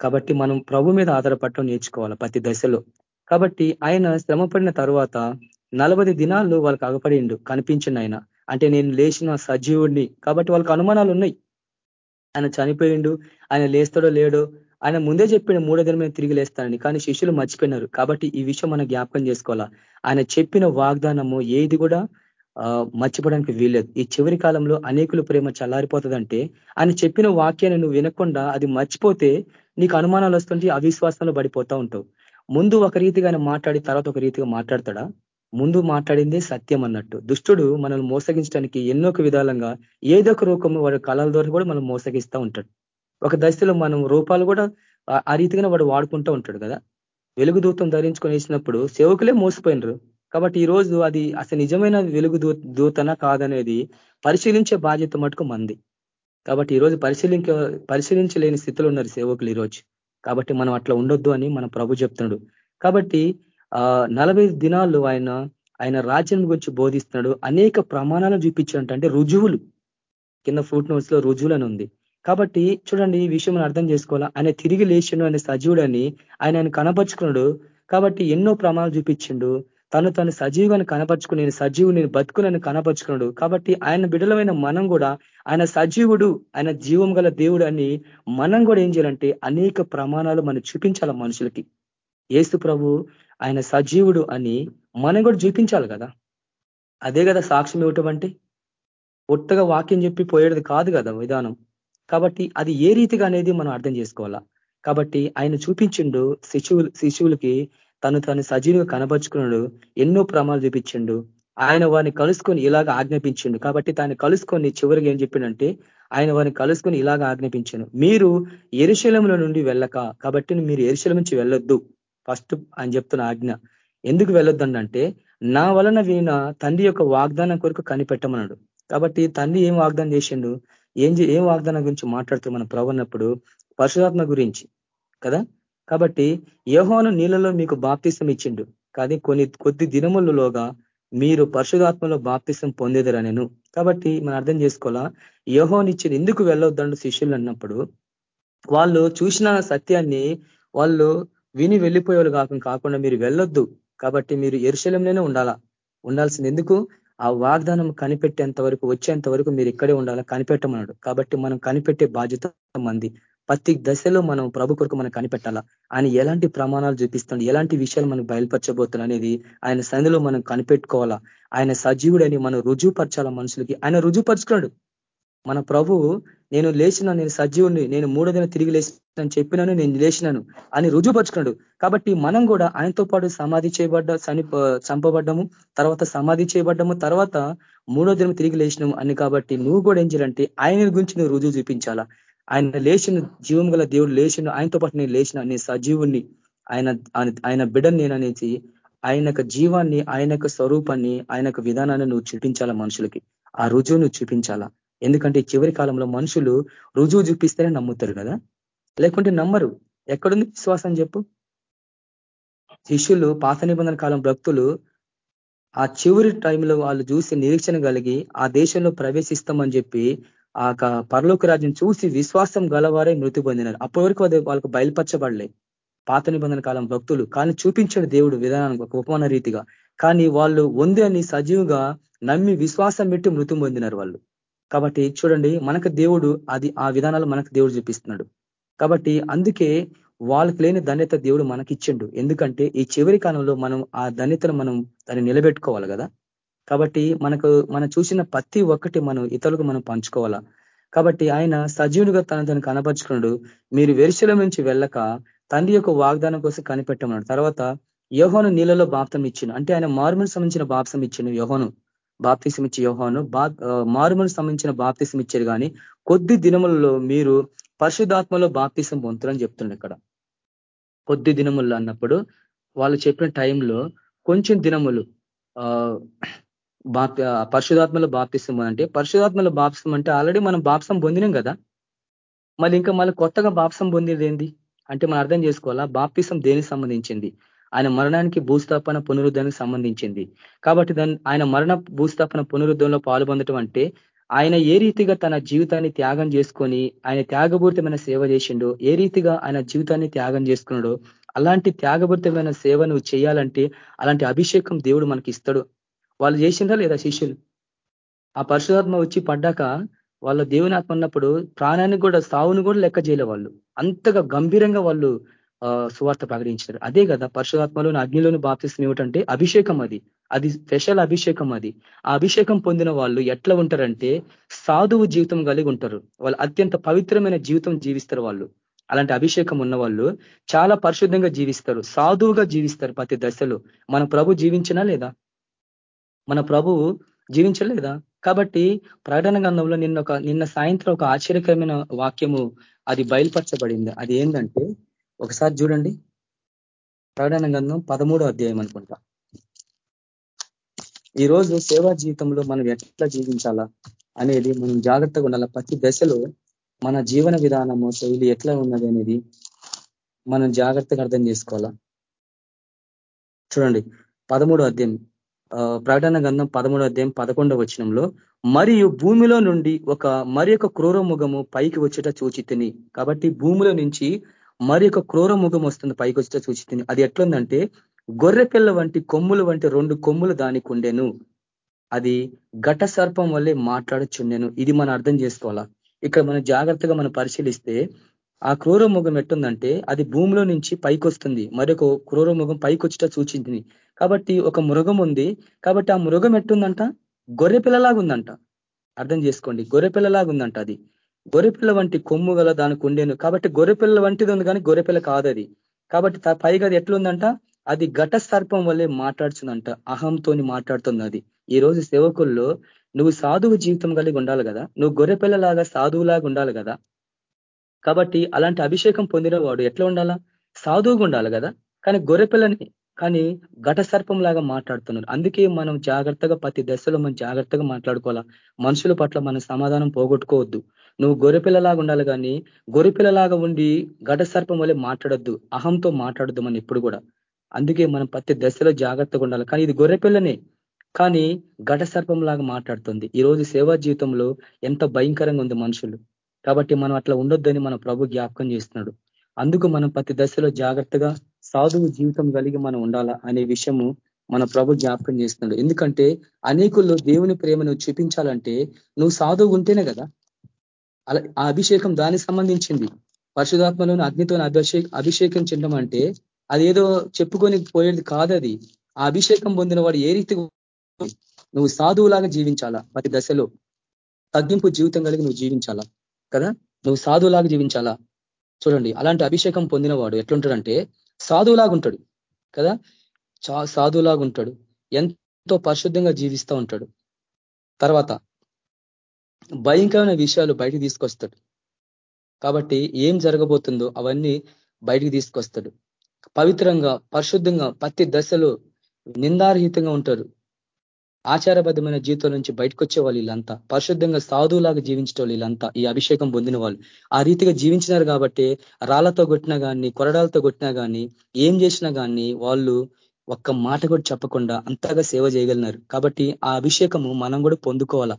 కాబట్టి మనం ప్రభు మీద ఆధారపడటం నేర్చుకోవాలా ప్రతి దశలో. కాబట్టి ఆయన శ్రమ తర్వాత నలభై దినాల్లో వాళ్ళకి అగపడిండు కనిపించింది ఆయన. అంటే నేను లేచిన సజీవుడిని. కాబట్టి వాళ్ళకి అనుమానాలు ఉన్నాయి ఆయన చనిపోయిండు ఆయన లేస్తాడో లేడో ఆయన ముందే చెప్పిన మూడో దిన తిరిగి లేస్తానని కానీ శిష్యులు మర్చిపోయినారు. కాబట్టి ఈ విషయం మనం జ్ఞాపకం చేసుకోవాలా? ఆయన చెప్పిన వాగ్దానము ఏది కూడా మర్చిపోవడానికి వీల్లేదు. ఈ చివరి కాలంలో అనేకుల ప్రేమ చల్లారిపోతుందంటే ఆయన చెప్పిన వాక్యాన్ని నువ్వు వినకుండా అది మర్చిపోతే నీకు అనుమానాలు వస్తుంటే అవిశ్వాసంలో పడిపోతా ఉంటావు. ముందు ఒక రీతిగా ఆయన మాట్లాడి తర్వాత ఒక రీతిగా మాట్లాడతాడా? ముందు మాట్లాడిందే సత్యం అన్నట్టు. దుష్టుడు మనల్ని మోసగించడానికి ఎన్నో విధాలంగా ఏదో ఒక రూపము వాడి కళల ద్వారా కూడా మనం మోసగిస్తూ ఉంటాడు. ఒక దశలో మనం రూపాలు కూడా ఆ రీతిగానే వాడు వాడుకుంటూ ఉంటాడు కదా. వెలుగు దూతం ధరించుకొని వేసినప్పుడు సేవకులే మోసిపోయినరు. కాబట్టి ఈ రోజు అది అసలు నిజమైన వెలుగు దూతన కాదనేది పరిశీలించే బాధ్యత మటుకు మంది. కాబట్టి ఈరోజు పరిశీలించ పరిశీలించలేని స్థితిలో ఉన్నారు సేవకులు ఈరోజు కాబట్టి మనం అట్లా ఉండొద్దు అని మన ప్రభు చెప్తున్నాడు. కాబట్టి ఆ నలభై దినాలు ఆయన ఆయన రాజ్యం గురించి బోధిస్తున్నాడు. అనేక ప్రమాణాలను చూపించినట్టు అంటే రుజువులు. కింద ఫ్రూట్ నోట్స్లో రుజువులను ఉంది. కాబట్టి చూడండి ఈ విషయం అర్థం చేసుకోవాలా? ఆయన తిరిగి లేచిండు అనే సజీవుడని ఆయన ఆయన కనపరుచుకున్నాడు. కాబట్టి ఎన్నో ప్రమాణాలు చూపించిండు. తను తను సజీవుని కనపరుచుకుని నేను సజీవు నేను బతుకునని కనపరుచుకున్నాడు. కాబట్టి ఆయన బిడలమైన మనం కూడా ఆయన సజీవుడు ఆయన జీవం గల దేవుడు అని మనం కూడా ఏం చేయాలంటే అనేక ప్రమాణాలు మనం చూపించాలి మనుషులకి. ఏసు ప్రభు ఆయన సజీవుడు అని మనం కూడా చూపించాలి కదా. అదే కదా సాక్ష్యం ఇవ్వటం అంటే? ఒట్టగా వాక్యం చెప్పి పోయేది కాదు కదా విధానం. కాబట్టి అది ఏ రీతిగా అనేది మనం అర్థం చేసుకోవాలా? కాబట్టి ఆయన చూపించిండు శిశువులు శిశువులకి తను తను సజీవుగా కనబరుచుకున్నాడు ఎన్నో ప్రమాలు చూపించిండు. ఆయన వారిని కలుసుకొని ఇలాగ ఆజ్ఞాపించిండు. కాబట్టి తాను కలుసుకొని చివరికి ఏం చెప్పిండంటే ఆయన వారిని కలుసుకొని ఇలాగ ఆజ్ఞాపించాను. మీరు ఎరుశలంలో నుండి వెళ్ళక కాబట్టి మీరు ఎరుశలం నుంచి వెళ్ళొద్దు. ఫస్ట్ ఆయన చెప్తున్న ఆజ్ఞ. ఎందుకు వెళ్ళొద్దంటే నా వలన వీణ తండ్రి యొక్క వాగ్దానం కొరకు కనిపెట్టమన్నాడు. కాబట్టి తండ్రి ఏం వాగ్దానం చేసిండు? ఏం ఏం వాగ్దానం గురించి మాట్లాడుతూ మనం ప్రవన్నప్పుడు పరశురాత్మ గురించి కదా? కాబట్టి యోహోను నీళ్ళలో మీకు బాప్తిసం ఇచ్చిండు. కానీ కొన్ని కొద్ది దినములలోగా మీరు పరిశుధాత్మలో బాప్తిసం పొందేదిరా నేను కాబట్టి మనం అర్థం చేసుకోవాలా? ఇచ్చింది ఎందుకు వెళ్ళొద్దండు శిష్యులు అన్నప్పుడు వాళ్ళు చూసిన సత్యాన్ని వాళ్ళు విని వెళ్ళిపోయేవాళ్ళు కాకుండా కాకుండా మీరు వెళ్ళొద్దు. కాబట్టి మీరు ఎరుశలంలోనే ఉండాలా? ఉండాల్సింది ఎందుకు? ఆ వాగ్దానం కనిపెట్టేంత వరకు వచ్చేంత వరకు మీరు ఇక్కడే ఉండాలని కనిపెట్టమన్నాడు. కాబట్టి మనం కనిపెట్టే బాధ్యత మంది ప్రతి దశలో మనం ప్రభు కొరకు మనం కనిపెట్టాలా? ఆయన ఎలాంటి ప్రమాణాలు చూపిస్తాడు? ఎలాంటి విషయాలు మనకు బయలుపరచబోతున్నా అనేది ఆయన సంధిలో మనం కనిపెట్టుకోవాలా? ఆయన సజీవుడని మనం రుజువుపరచాలా మనుషులకి? ఆయన రుజువుపరుచుకున్నాడు. మన ప్రభు నేను లేచిన నేను సజీవుని నేను మూడో దిన తిరిగి లేచినని చెప్పినాను నేను లేచినాను అని రుజువుపరుచుకున్నాడు. కాబట్టి మనం కూడా ఆయనతో పాటు సమాధి చేయబడ్డ చని చంపబడ్డము తర్వాత సమాధి చేయబడ్డము తర్వాత మూడో దినం తిరిగి లేచినాము అని కాబట్టి నువ్వు కూడా ఏం చేయాలంటే ఆయన గురించి నువ్వు రుజువు చూపించాలా. ఆయన లేచిన జీవం గల దేవుడు లేచిన ఆయనతో పాటు నేను లేచిన నేను సజీవుణ్ణి ఆయన ఆయన బిడ్డను నేను అనేసి ఆయన జీవాన్ని ఆయన స్వరూపాన్ని ఆయన విధానాన్ని నువ్వు చూపించాలా మనుషులకి. ఆ రుజువు నువ్వు చూపించాలా. ఎందుకంటే చివరి కాలంలో మనుషులు రుజువు చూపిస్తేనే నమ్ముతారు కదా? లేకుంటే నమ్మరు. ఎక్కడుంది విశ్వాసం చెప్పు? శిష్యులు పాత నిబంధన కాలం భక్తులు ఆ చివరి టైంలో వాళ్ళు చూసి నిరీక్షణ కలిగి ఆ దేశంలో ప్రవేశిస్తామని చెప్పి ఆ పరలోక రాజ్యం చూసి విశ్వాసం గలవారే మృతి పొందినారు. అప్పటి వరకు అది వాళ్ళకు బయలుపరచబడలే పాత నిబంధన కాలం భక్తులు. కానీ చూపించాడు దేవుడు విధానానికి ఒక ఉపమాన రీతిగా. కానీ వాళ్ళు ఉంది అని సజీవుగా నమ్మి విశ్వాసం పెట్టి మృతి పొందినారు వాళ్ళు. కాబట్టి చూడండి మనకు దేవుడు అది ఆ విధానాలు మనకు దేవుడు చూపిస్తున్నాడు. కాబట్టి అందుకే వాళ్ళకి లేని ధన్యత దేవుడు మనకిచ్చిండు. ఎందుకంటే ఈ చివరి కాలంలో మనం ఆ ధన్యతను మనం దాన్ని నిలబెట్టుకోవాలి కదా. కాబట్టి మనకు మనం చూసిన ప్రతి ఒక్కటి మనం ఇతరులకు మనం పంచుకోవాలా. కాబట్టి ఆయన సజీవునిగా తన తను కనపరుచుకున్నాడు. మీరు వెరిశల నుంచి వెళ్ళక తండ్రి యొక్క వాగ్దానం కోసం కనిపెట్టమన్నాడు. తర్వాత యోహోను నీళ్ళలో బాప్తం ఇచ్చిండు. అంటే ఆయన మారుమని సంబంధించిన బాప్సం ఇచ్చిండు యోహోను. బాప్తిసం యోహాను. బా మారుమని సంబంధించిన బాప్తిసం ఇచ్చారు కానీ కొద్ది దినములలో మీరు పరిశుధాత్మలో బాప్తిసం పొందుతారని చెప్తుండే ఇక్కడ. కొద్ది దినములు అన్నప్పుడు వాళ్ళు చెప్పిన టైంలో కొంచెం దినములు బాప్ పరిశుధాత్మలో బాప్తిస్తాం అంటే పరిశుధాత్మలో బాప్సం అంటే ఆల్రెడీ మనం బాప్సం పొందినాం కదా. మళ్ళీ ఇంకా మళ్ళీ కొత్తగా బాప్సం పొందేది ఏంది? అంటే మనం అర్థం చేసుకోవాలా? బాప్తిసం దేనికి సంబంధించింది? ఆయన మరణానికి భూస్థాపన పునరుద్ధానికి సంబంధించింది. కాబట్టి దాన్ని ఆయన మరణ భూస్థాపన పునరుద్ధంలో పాల్పొందటం అంటే ఆయన ఏ రీతిగా తన జీవితాన్ని త్యాగం చేసుకొని ఆయన త్యాగపూరితమైన సేవ చేసిండో ఏ రీతిగా ఆయన జీవితాన్ని త్యాగం చేసుకున్నాడో అలాంటి త్యాగపూరితమైన సేవ నువ్వు చేయాలంటే అలాంటి అభిషేకం దేవుడు మనకి ఇస్తాడు వాళ్ళు చేసిందా లేదా శిష్యులు? ఆ పరిశుధాత్మ వచ్చి పడ్డాక వాళ్ళ దేవుని ఆత్మ ఉన్నప్పుడు ప్రాణానికి కూడా సావును కూడా లెక్క చేయలే వాళ్ళు. అంతగా గంభీరంగా వాళ్ళు సువార్త ప్రకటించారు అదే కదా పరిశుధాత్మలోని అగ్నిలోని బాప్తిస్తం ఏమిటంటే అభిషేకం అది. అది స్పెషల్ అభిషేకం అది. ఆ అభిషేకం పొందిన వాళ్ళు ఎట్లా ఉంటారంటే సాధువు జీవితం కలిగి ఉంటారు. వాళ్ళు అత్యంత పవిత్రమైన జీవితం జీవిస్తారు వాళ్ళు. అలాంటి అభిషేకం ఉన్న వాళ్ళు చాలా పరిశుద్ధంగా జీవిస్తారు. సాధువుగా జీవిస్తారు ప్రతి దశలో. మన ప్రభు జీవించినా లేదా? మన ప్రభువు జీవించలేదా కాబట్టి ప్రకటన గంధంలో నిన్న ఒక నిన్న సాయంత్రం ఒక ఆశ్చర్యకరమైన వాక్యము అది బయలుపరచబడింది. అది ఏంటంటే ఒకసారి చూడండి. ప్రకటన గంధం పదమూడో అధ్యాయం అనుకుంటా. ఈరోజు సేవా జీవితంలో మనం ఎట్లా జీవించాలా అనేది మనం జాగ్రత్తగా ఉండాలి. ప్రతి దశలో మన జీవన విధానము శైలి ఎట్లా ఉన్నది అనేది మనం జాగ్రత్తగా అర్థం చేసుకోవాలా. చూడండి. పదమూడో అధ్యాయం ప్రకటన గంధం పదమూడో అధ్యాయం పదకొండవ వచనంలో మరియు భూమిలో నుండి ఒక మరి ఒక క్రూర ముఖము పైకి వచ్చేట చూచి కాబట్టి భూమిలో నుంచి మరి ఒక క్రూర ముఖం వస్తుంది పైకి వచ్చేట చూచి అది ఎట్లుందంటే గొర్రె పిల్ల వంటి కొమ్ములు వంటి రెండు కొమ్ములు దానికి ఉండెను అది ఘట సర్పం వల్లే మాట్లాడుచుండెను. ఇది మనం అర్థం చేసుకోవాలా? ఇక్కడ మనం జాగ్రత్తగా మనం పరిశీలిస్తే ఆ క్రూర ముఖం ఎట్టుందంటే అది భూమిలో నుంచి పైకి వస్తుంది మరొక క్రూర ముఖం పైకి వచ్చిట సూచించింది కాబట్టి ఒక మృగం ఉంది. కాబట్టి ఆ మృగం ఎట్టుందంట గొర్రె పిల్లలాగా అర్థం చేసుకోండి. గొర్రె పిల్లలాగా ఉందంట అది. గొర్రెపిల్ల వంటి కొమ్ము గల దానికి ఉండేను కాబట్టి గొర్రెపిల్ల వంటిది ఉంది కానీ గొర్రెపిల్ల కాదు అది కాబట్టి పైగా అది ఎట్లుందంట? అది ఘట సర్పం వల్లే మాట్లాడుతుందంట. అహంతోని మాట్లాడుతుంది అది ఈ రోజు సేవకుల్లో నువ్వు సాధువు జీవితం కలిగి ఉండాలి కదా? నువ్వు గొర్రెపిల్లలాగా సాధువులాగా ఉండాలి కదా? కాబట్టి అలాంటి అభిషేకం పొందిన వాడు ఎట్లా ఉండాలా? సాధువుగా ఉండాలి కదా? కానీ గొర్రెపిల్లని కానీ ఘట సర్పంలాగా మాట్లాడుతున్నారు. అందుకే మనం జాగ్రత్తగా ప్రతి దశలో మనం జాగ్రత్తగా మాట్లాడుకోవాలా. మనుషుల పట్ల మనం సమాధానం పోగొట్టుకోవద్దు. నువ్వు గొర్రెపిల్లలాగా ఉండాలి కానీ గొర్రెపిల్లలాగా ఉండి ఘట సర్పం వల్లే మాట్లాడొద్దు అహంతో మాట్లాడద్దు మనం ఎప్పుడు కూడా. అందుకే మనం ప్రతి దశలో జాగ్రత్తగా ఉండాలి. కానీ ఇది గొర్రెపిల్లనే కానీ ఘట సర్పంలాగా మాట్లాడుతుంది. ఈ రోజు సేవా జీవితంలో ఎంత భయంకరంగా ఉంది మనుషులు. కాబట్టి మనం అట్లా ఉండొద్దని మన ప్రభు జ్ఞాపకం చేస్తున్నాడు. అందుకు మనం ప్రతి దశలో జాగ్రత్తగా సాధువు జీవితం కలిగి మనం ఉండాలా అనే విషయము మన ప్రభు జ్ఞాపకం చేస్తున్నాడు. ఎందుకంటే అనేకుల్లో దేవుని ప్రేమను చూపించాలంటే నువ్వు సాధువు ఉంటేనే కదా అలా ఆ అభిషేకం దానికి సంబంధించింది. పరిశుధాత్మలోని అగ్నితో అభిషేక్ అభిషేకించడం అంటే అదేదో చెప్పుకొని పోయేది కాదది. ఆ అభిషేకం పొందిన వాడు ఏ రీతి నువ్వు సాధువులాగా జీవించాలా? ప్రతి దశలో తగ్గింపు జీవితం కలిగి నువ్వు జీవించాలా? కదా? నువ్వు సాధువులాగా జీవించాలా? చూడండి అలాంటి అభిషేకం పొందినవాడు ఎట్లుంటాడంటే సాధువులాగా ఉంటాడు కదా? సాధువులాగా ఉంటాడు ఎంతో పరిశుద్ధంగా జీవిస్తూ ఉంటాడు. తర్వాత భయంకరమైన విషయాలు బయటికి తీసుకొస్తాడు. కాబట్టి ఏం జరగబోతుందో అవన్నీ బయటికి తీసుకొస్తాడు. పవిత్రంగా పరిశుద్ధంగా ప్రతి దశలో నిందారహితంగా ఉంటారు. ఆచారబద్ధమైన జీవితం నుంచి బయటకు వచ్చే వాళ్ళు వీళ్ళంతా. పరిశుద్ధంగా సాధువులాగా జీవించే వాళ్ళు వీళ్ళంతా. ఈ అభిషేకం పొందిన వాళ్ళు. ఆ రీతిగా జీవించినారు కాబట్టి రాళ్ళతో కొట్టినా కానీ కొరడాలతో కొట్టినా కానీ ఏం చేసినా కానీ వాళ్ళు ఒక్క మాట కూడా చెప్పకుండా అంతగా సేవ చేయగలిగినారు. కాబట్టి ఆ అభిషేకము మనం కూడా పొందుకోవాలా.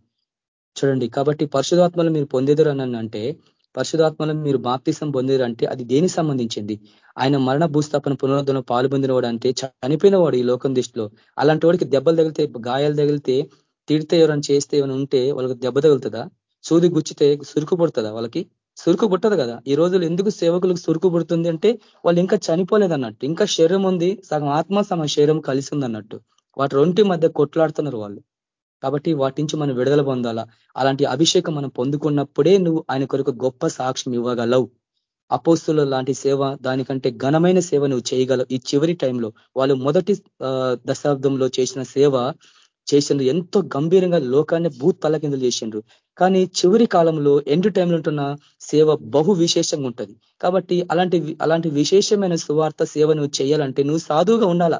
చూడండి. కాబట్టి పరిశుధాత్మలు మీరు పొందేదరు అని అంటే పరిశుధాత్మలో మీరు బాప్తిసం పొందేరంటే అది దేనికి సంబంధించింది? ఆయన మరణ భూస్థాపన పునరుద్ధరణ పాల్పొందిన వాడు అంటే చనిపోయిన వాడు ఈ లోకం దృష్టిలో. అలాంటి వాడికి దెబ్బలు తగిలితే గాయాలు తగిలితే తిడితే ఎవరైనా చేస్తే ఏమైనా ఉంటే వాళ్ళకి దెబ్బ తగులుతుందా? సూది గుచ్చితే సురుకు పుడుతుందా వాళ్ళకి? సురుకు పుట్టదు కదా. ఈ రోజులు ఎందుకు సేవకులకు సురుకు పుడుతుంది అంటే వాళ్ళు ఇంకా చనిపోలేదు అన్నట్టు ఇంకా శరీరం ఉంది సగం ఆత్మ సగం శరీరం కలిసి ఉంది అన్నట్టు వాటి రొంటి మధ్య కొట్లాడుతున్నారు వాళ్ళు. కాబట్టి వాటి నుంచి మనం విడుదల పొందాలా? అలాంటి అభిషేకం మనం పొందుకున్నప్పుడే నువ్వు ఆయన కొరకు గొప్ప సాక్ష్యం ఇవ్వగలవు. అపోస్తుల లాంటి సేవ దానికంటే ఘనమైన సేవ నువ్వు చేయగలవు. ఈ చివరి టైంలో వాళ్ళు మొదటి దశాబ్దంలో చేసిన సేవ చేసిండ్రు ఎంతో గంభీరంగా లోకాన్ని భూత్ తలకిందులు చేసిండ్రు. కానీ చివరి కాలంలో ఎండు టైంలో ఉంటున్న సేవ బహు విశేషంగా ఉంటుంది. కాబట్టి అలాంటి అలాంటి విశేషమైన సువార్త సేవ నువ్వు చేయాలంటే నువ్వు సాధువుగా ఉండాలా?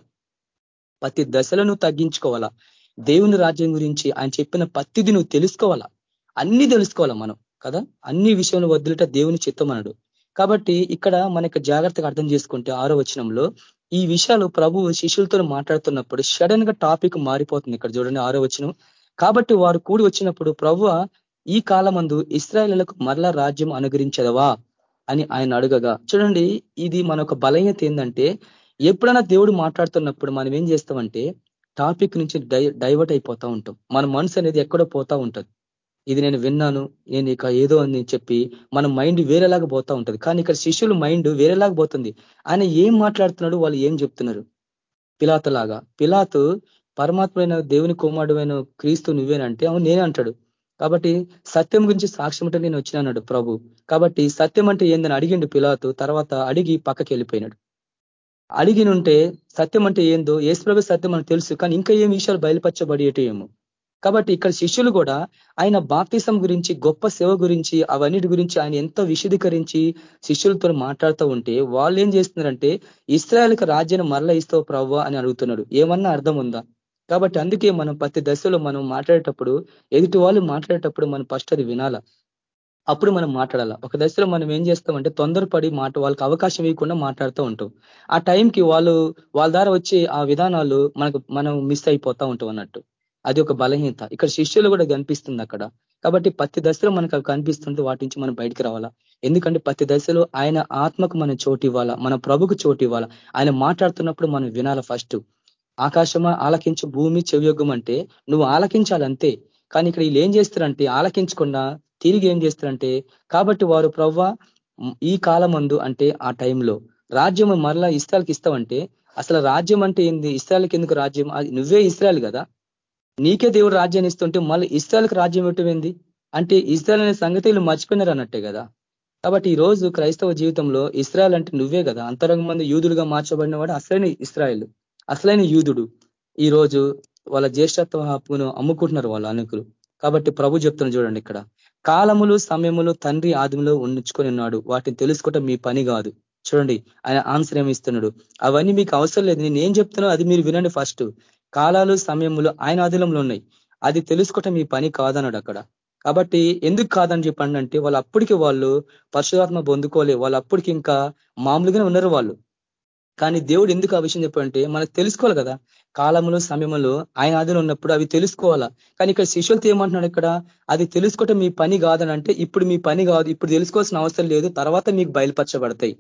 ప్రతి దశలను తగ్గించుకోవాలా? దేవుని రాజ్యం గురించి ఆయన చెప్పిన పత్తిది నువ్వు తెలుసుకోవాలా? అన్ని తెలుసుకోవాలా మనం? కదా? అన్ని విషయంలో వద్దులట దేవుని చిత్తం కాబట్టి ఇక్కడ మనకి జాగ్రత్తగా అర్థం చేసుకుంటే ఆరో వచనంలో ఈ విషయాలు ప్రభు శిష్యులతో మాట్లాడుతున్నప్పుడు సడన్గా టాపిక్ మారిపోతుంది ఇక్కడ చూడండి ఆరో వచనం. కాబట్టి వారు కూడి వచ్చినప్పుడు ప్రభు ఈ కాలమందు ఇస్రాయలకు మరలా రాజ్యం అనుగ్రహించదవా? అని ఆయన అడగగా. చూడండి ఇది మన ఒక బలహీనత ఏంటంటే ఎప్పుడైనా దేవుడు మాట్లాడుతున్నప్పుడు మనం ఏం చేస్తామంటే టాపిక్ నుంచి డైవర్ట్ అయిపోతా ఉంటాం. మన మనసు అనేది ఎక్కడో పోతా ఉంటుంది. ఇది నేను విన్నాను నేను ఇక ఏదో అని చెప్పి మన మైండ్ వేరేలాగా పోతా ఉంటుంది. కానీ ఇక్కడ శిష్యుల మైండ్ వేరేలాగా పోతుంది. ఆయన ఏం మాట్లాడుతున్నాడు వాళ్ళు ఏం చెప్తున్నారు? పిలాతలాగా పిలాతు పరమాత్మైన దేవుని కుమారుడమైన క్రీస్తు నువ్వేనంటే అవును నేనే అంటాడు. కాబట్టి సత్యం గురించి సాక్ష్యం అంటే నేను వచ్చినాడు ప్రభు. కాబట్టి సత్యం అంటే ఏందని అడిగిండు పిలాతు తర్వాత అడిగి పక్కకి వెళ్ళిపోయినాడు. అడిగినుంటే సత్యం అంటే ఏందో ఏసుప్రభు సత్యం మనకు తెలుసు కానీ ఇంకా ఏం విషయాలు బయలుపరచబడేటేమో. కాబట్టి ఇక్కడ శిష్యులు కూడా ఆయన బాప్తిసం గురించి గొప్ప సేవ గురించి అవన్నిటి గురించి ఆయన ఎంతో విశదీకరించి శిష్యులతో మాట్లాడుతూ ఉంటే వాళ్ళు ఏం చేస్తున్నారంటే ఇస్రాయల్కి రాజ్యాన్ని మరల ఇస్తావు ప్రవ్వా అని అడుగుతున్నాడు ఏమన్నా అర్థం ఉందా? కాబట్టి అందుకే మనం ప్రతి దశలో మనం మాట్లాడేటప్పుడు ఎదుటి వాళ్ళు మాట్లాడేటప్పుడు మనం ఫస్ట్ అది వినాల. అప్పుడు మనం మాట్లాడాలా. ఒక దశలో మనం ఏం చేస్తామంటే తొందరపడి మాట వాళ్ళకి అవకాశం ఇవ్వకుండా మాట్లాడుతూ ఉంటాం. ఆ టైంకి వాళ్ళు వాళ్ళ ద్వారా వచ్చే ఆ విధానాలు మనకు మనం మిస్ అయిపోతా ఉంటాం అన్నట్టు. అది ఒక బలహీనత. ఇక్కడ శిష్యులు కూడా కనిపిస్తుంది అక్కడ. కాబట్టి ప్రతి దశలో మనకు అవి కనిపిస్తుంది వాటి నుంచి మనం బయటికి రావాలా. ఎందుకంటే ప్రతి దశలో ఆయన ఆత్మకు మనం చోటు ఇవ్వాలా మన ప్రభుకు చోటు ఇవ్వాలా. ఆయన మాట్లాడుతున్నప్పుడు మనం వినాల ఫస్ట్ ఆకాశమా ఆలకించు భూమి చెవియోగం అంటే నువ్వు ఆలకించాలంతే. కానీ ఇక్కడ వీళ్ళు ఏం చేస్తారంటే ఆలకించకుండా తిరిగి ఏం చేస్తారంటే కాబట్టి వారు ప్రవ్వ ఈ కాలమందు అంటే ఆ టైంలో రాజ్యం మరలా ఇస్రాయల్కి ఇస్తావంటే అసలు రాజ్యం అంటే ఏంది? ఇస్రాయల్కి ఎందుకు రాజ్యం? నువ్వే ఇస్రాయల్ కదా? నీకే దేవుడు రాజ్యాన్ని ఇస్తుంటే మళ్ళీ ఇస్రాయల్కి రాజ్యం ఇవ్వటమేంది అంటే ఇస్రాయల్ అనే సంగతి వీళ్ళు మర్చిపోయినారు అన్నట్టే కదా. కాబట్టి ఈ రోజు క్రైస్తవ జీవితంలో ఇస్రాయల్ అంటే నువ్వే కదా. అంతరంగ మంది యూదులుగా మార్చబడిన వాడు అసలైన ఇస్రాయల్ అసలైన యూదుడు. ఈ రోజు వాళ్ళ జ్యేష్ఠత్వ హక్కును అమ్ముకుంటున్నారు వాళ్ళ అనుకులు. కాబట్టి ప్రభు చెప్తున్న చూడండి ఇక్కడ. కాలములు సమయములు తండ్రి ఆదిములో ఉంచుకొని ఉన్నాడు. వాటిని తెలుసుకోవటం మీ పని కాదు. చూడండి ఆయన ఆన్సర్ ఏమిస్తున్నాడు అవన్నీ మీకు అవసరం లేదు. నేను ఏం చెప్తున్నా అది మీరు వినండి ఫస్ట్. కాలాలు సమయములు ఆయన ఆధీనంలో ఉన్నాయి. అది తెలుసుకోవటం మీ పని కాదన్నాడు అక్కడ. కాబట్టి ఎందుకు కాదని చెప్పండి అంటే వాళ్ళు అప్పటికి వాళ్ళు పరశురాత్మ పొందుకోలే. వాళ్ళు అప్పటికి ఇంకా మామూలుగానే ఉన్నారు వాళ్ళు. కానీ దేవుడు ఎందుకు ఆ విషయం చెప్పంటే మనకు తెలుసుకోవాలి కదా. కాలములు సమయములు ఆయన ఆదిలో ఉన్నప్పుడు అవి తెలుసుకోవాలా? కానీ ఇక్కడ శిష్యులతో ఏమంటున్నాడు ఇక్కడ? అది తెలుసుకోవటం మీ పని కాదని అంటే ఇప్పుడు మీ పని కాదు ఇప్పుడు తెలుసుకోవాల్సిన అవసరం లేదు తర్వాత మీకు బయలుపరచబడతాయి.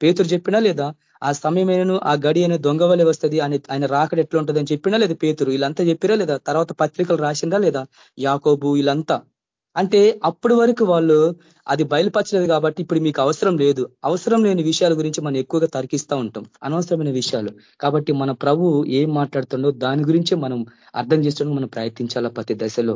పేతురు చెప్పినా లేదా? ఆ సమయమైనను ఆ గడి అయిన దొంగ వలె వస్తుంది అని ఆయన రాకడ ఎట్లా ఉంటుందని చెప్పినా లేదా పేతురు? వీళ్ళంతా చెప్పిరా లేదా? తర్వాత పత్రికలు రాసిందా లేదా? యాకోబు వీళ్ళంతా. అంటే అప్పటి వరకు వాళ్ళు అది బయలుపరచలేదు కాబట్టి ఇప్పుడు మీకు అవసరం లేదు. అవసరం లేని విషయాల గురించి మనం ఎక్కువగా తర్కిస్తూ ఉంటాం. అనవసరమైన విషయాలు. కాబట్టి మన ప్రభు ఏం మాట్లాడుతుండో దాని గురించి మనం అర్థం చేసుకోవడం మనం ప్రయత్నించాలా ప్రతి దశలో.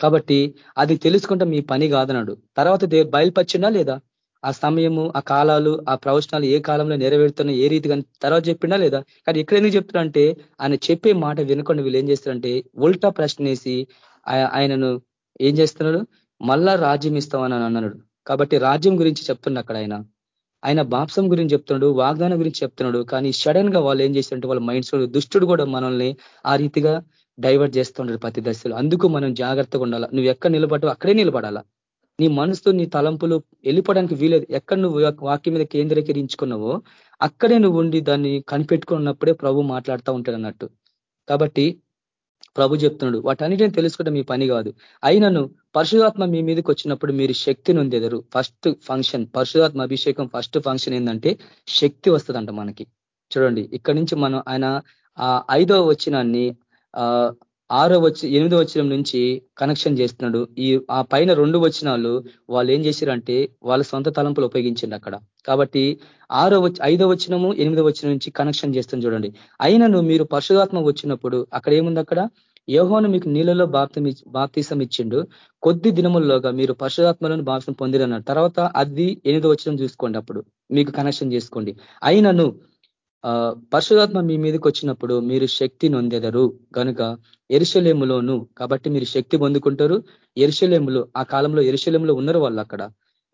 కాబట్టి అది తెలుసుకుంటే మీ పని కాదన్నాడు. తర్వాత బయలుపరిచినా లేదా? ఆ సమయము ఆ కాలాలు ఆ ప్రవచనాలు ఏ కాలంలో నెరవేరుతున్నా ఏ రీతిగా తర్వాత చెప్పినా లేదా? కానీ ఎక్కడ ఎందుకు చెప్తున్నారంటే ఆయన చెప్పే మాట వినకుండా వీళ్ళు ఏం చేస్తారంటే ఉల్టా ప్రశ్న వేసి ఆయనను ఏం చేస్తున్నాడు మళ్ళా రాజ్యం ఇస్తామని అన్నాడు. కాబట్టి రాజ్యం గురించి చెప్తున్నాడు అక్కడ ఆయన. ఆయన బాప్సం గురించి చెప్తున్నాడు వాగ్దానం గురించి చెప్తున్నాడు. కానీ సడన్గా వాళ్ళు ఏం చేశారంటే వాళ్ళ మైండ్స్ దుష్టుడు కూడా మనల్ని ఆ రీతిగా డైవర్ట్ చేస్తుంటాడు ప్రతి దశలో. అందుకు మనం జాగ్రత్తగా ఉండాలా. నువ్వు ఎక్కడ నిలబడ్డావు అక్కడే నిలబడాలా. నీ మనసుతో నీ తలంపులు వెళ్ళిపోవడానికి వీలేదు. ఎక్కడ నువ్వు వాక్యం మీద కేంద్రీకరించుకున్నావో అక్కడే నువ్వు ఉండి దాన్ని కనిపెట్టుకున్నప్పుడే ప్రభు మాట్లాడుతూ ఉంటాడు అన్నట్టు. కాబట్టి ప్రభు చెప్తున్నాడు వాటన్నిటిని తెలుసుకోవడం మీ పని కాదు. అయినను పరశురాత్మ మీ మీదకి వచ్చినప్పుడు మీరు శక్తి నొందెదరు. ఫస్ట్ ఫంక్షన్ పరిశుధాత్మ అభిషేకం ఫస్ట్ ఫంక్షన్ ఏంటంటే శక్తి వస్తుందంట మనకి. చూడండి ఇక్కడ నుంచి మనం ఆయన ఆ ఐదవ వచ్చినాన్ని ఆరో వచ్చి ఎనిమిదో వచ్చిన నుంచి కనెక్షన్ చేస్తున్నాడు. ఈ ఆ పైన రెండు వచ్చినాలు వాళ్ళు ఏం చేశారంటే వాళ్ళ సొంత తలంపులు ఉపయోగించండి అక్కడ. కాబట్టి ఆరో వచ్చి ఐదో వచ్చినము ఎనిమిదో వచ్చిన నుంచి కనెక్షన్ చేస్తుంది చూడండి. అయినను మీరు పరశురాత్మ వచ్చినప్పుడు అక్కడ ఏముంది అక్కడ? యోహోను మీకు నీళ్ళలో బాప్తి బాప్తీసం ఇచ్చిండు. కొద్ది దినముల్లోగా మీరు పరశురాత్మలను బాప్సం పొందిరన్నారు తర్వాత అది ఎనిమిదో వచ్చిన చూసుకోండి అప్పుడు. మీకు కనెక్షన్ చేసుకోండి. అయినను పరశురాత్మ మీ మీదకి వచ్చినప్పుడు మీరు శక్తి నొందెదరు. కనుక ఎరుశలేములోను కాబట్టి మీరు శక్తి పొందుకుంటారు. ఎరుశలేములు ఆ కాలంలో ఎరుశలేములో ఉన్నారు వాళ్ళు అక్కడ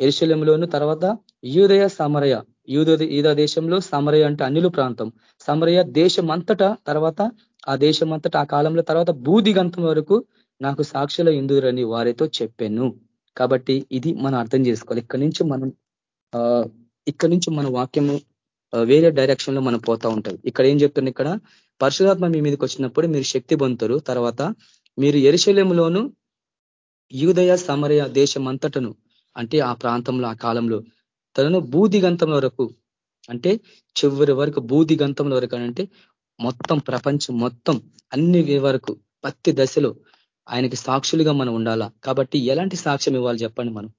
ఎరుశలేములోను తర్వాత యూదయ సమరయ. యూద ఈద దేశంలో సమరయ అంటే అనిలు ప్రాంతం. సమరయ దేశం అంతటా తర్వాత ఆ దేశం అంతటా ఆ కాలంలో తర్వాత భూదిగంతం వరకు నాకు సాక్షుల ఇందురని వారితో చెప్పాను. కాబట్టి ఇది మనం అర్థం చేసుకోవాలి. ఇక్కడి నుంచి మనం ఇక్కడి నుంచి మన వాక్యము వేరే డైరెక్షన్లో మనం పోతా ఉంటుంది ఇక్కడ ఏం చెప్తుంది ఇక్కడ? పరశురాత్మ మీ మీదకి వచ్చినప్పుడు మీరు శక్తి పొందుతారు. తర్వాత మీరు ఎరుశల్యంలోను యూదయ సమరయ దేశం అంతటను అంటే ఆ ప్రాంతంలో ఆ కాలంలో తనను బూదిగంతం వరకు అంటే చివరి వరకు భూదిగంతం వరకు అంటే మొత్తం ప్రపంచం మొత్తం అన్ని వరకు ప్రతి దశలో ఆయనకి సాక్షులుగా మనం ఉండాలా? కాబట్టి ఎలాంటి సాక్ష్యం ఇవ్వాలి చెప్పండి మనం?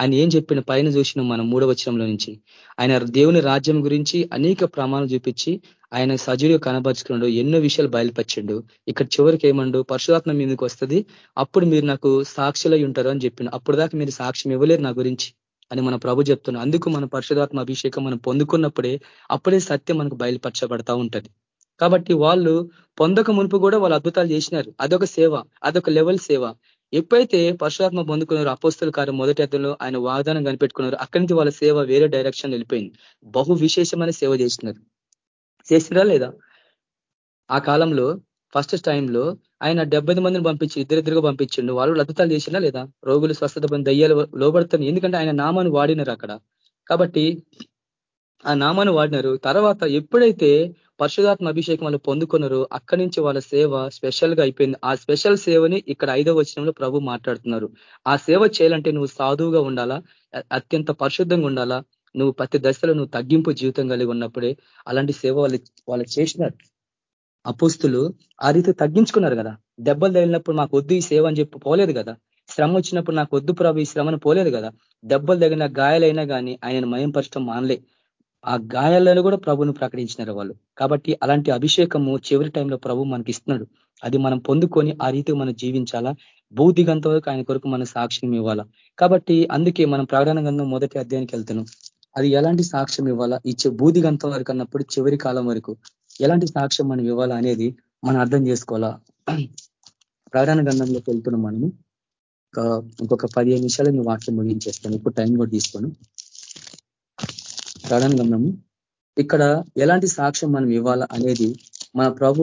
ఆయన ఏం చెప్పిన పైన చూసిన మనం మూడవచనంలో నుంచి ఆయన దేవుని రాజ్యం గురించి అనేక ప్రమాణాలు చూపించి ఆయన సజీవుగా కనబరుచుకున్నాడు ఎన్నో విషయాలు బయలుపరిచిండు. ఇక్కడ చివరికి ఏమండు పరశురాత్మ మీదకి వస్తుంది అప్పుడు మీరు నాకు సాక్షులై ఉంటారు అని చెప్పిండు అప్పుడు దాకా మీరు సాక్ష్యం ఇవ్వలేరు నా గురించి అని మన ప్రభు చెప్తున్నాం అందుకు మన పరిశుధాత్మ అభిషేకం మనం పొందుకున్నప్పుడే అప్పుడే సత్యం మనకు బయలుపరచబడతా ఉంటది. కాబట్టి వాళ్ళు పొందక మునుపు కూడా వాళ్ళు అద్భుతాలు చేసినారు. అదొక సేవ అదొక లెవెల్ సేవ. ఎప్పుడైతే పరశురాత్మ పొందుకున్నారు అపోస్తుల కార్యం మొదటి అర్థంలో ఆయన వాగ్దానం కనిపెట్టుకున్నారు అక్కడి నుంచి వాళ్ళ సేవ వేరే డైరెక్షన్ వెళ్ళిపోయింది. బహు విశేషమైన సేవ చేసినారు చేసిరా లేదా? ఆ కాలంలో ఫస్ట్ టైంలో ఆయన డెబ్బై మందిని పంపించి ఇద్దరిద్దరుగా పంపించిండు. వాళ్ళు అద్భుతాలు చేసినా లేదా? రోగులు స్వస్థత పొంది దయ్యాలు లోబడుతుంది ఎందుకంటే ఆయన నామాన్ని వాడినారు అక్కడ. కాబట్టి ఆ నామాన్ని వాడినారు. తర్వాత ఎప్పుడైతే పరిశుధాత్మ అభిషేకం వాళ్ళు పొందుకున్నారు అక్కడి నుంచి వాళ్ళ సేవ స్పెషల్గా అయిపోయింది. ఆ స్పెషల్ సేవని ఇక్కడ ఐదవ వచనంలో ప్రభు మాట్లాడుతున్నారు. ఆ సేవ చేయాలంటే నువ్వు సాధువుగా ఉండాలా? అత్యంత పరిశుద్ధంగా ఉండాలా? నువ్వు ప్రతి దశలో నువ్వు తగ్గింపు జీవితం కలిగి ఉన్నప్పుడే అలాంటి సేవ వాళ్ళు వాళ్ళు చేసినారు అపోస్తులు ఆ రీతి తగ్గించుకున్నారు కదా. దెబ్బలు తగిలినప్పుడు మాకు వద్దు ఈ సేవ అని చెప్పి పోలేదు కదా. శ్రమ వచ్చినప్పుడు నాకు వద్దు ప్రభు ఈ శ్రమను పోలేదు కదా. దెబ్బలు తగిన గాయాలైనా కానీ ఆయన మయం పరచడం మానలే. ఆ గాయాలను కూడా ప్రభును ప్రకటించినారు వాళ్ళు. కాబట్టి అలాంటి అభిషేకము చివరి టైంలో ప్రభు మనకి ఇస్తున్నాడు. అది మనం పొందుకొని ఆ రీతి మనం జీవించాలా? భూదిగంత వరకు ఆయన కొరకు మన సాక్ష్యం ఇవ్వాలా? కాబట్టి అందుకే మనం ప్రకటన గంధం మొదటి అధ్యాయానికి వెళ్తున్నాం. అది ఎలాంటి సాక్ష్యం ఇవ్వాలా? ఇచ్చే భూదిగంత వరకు అన్నప్పుడు చివరి కాలం వరకు ఎలాంటి సాక్ష్యం మనం ఇవ్వాలా అనేది మనం అర్థం చేసుకోవాలా? ప్రకటన గంధంలోకి వెళ్తున్నాం మనము. ఇంకొక పదిహేను నిమిషాలు మీ వాక్యం ముగించేస్తాను. ఇప్పుడు టైం కూడా తీసుకోను. ప్రధాన గమనము ఇక్కడ ఎలాంటి సాక్ష్యం మనం ఇవ్వాలా అనేది మన ప్రభు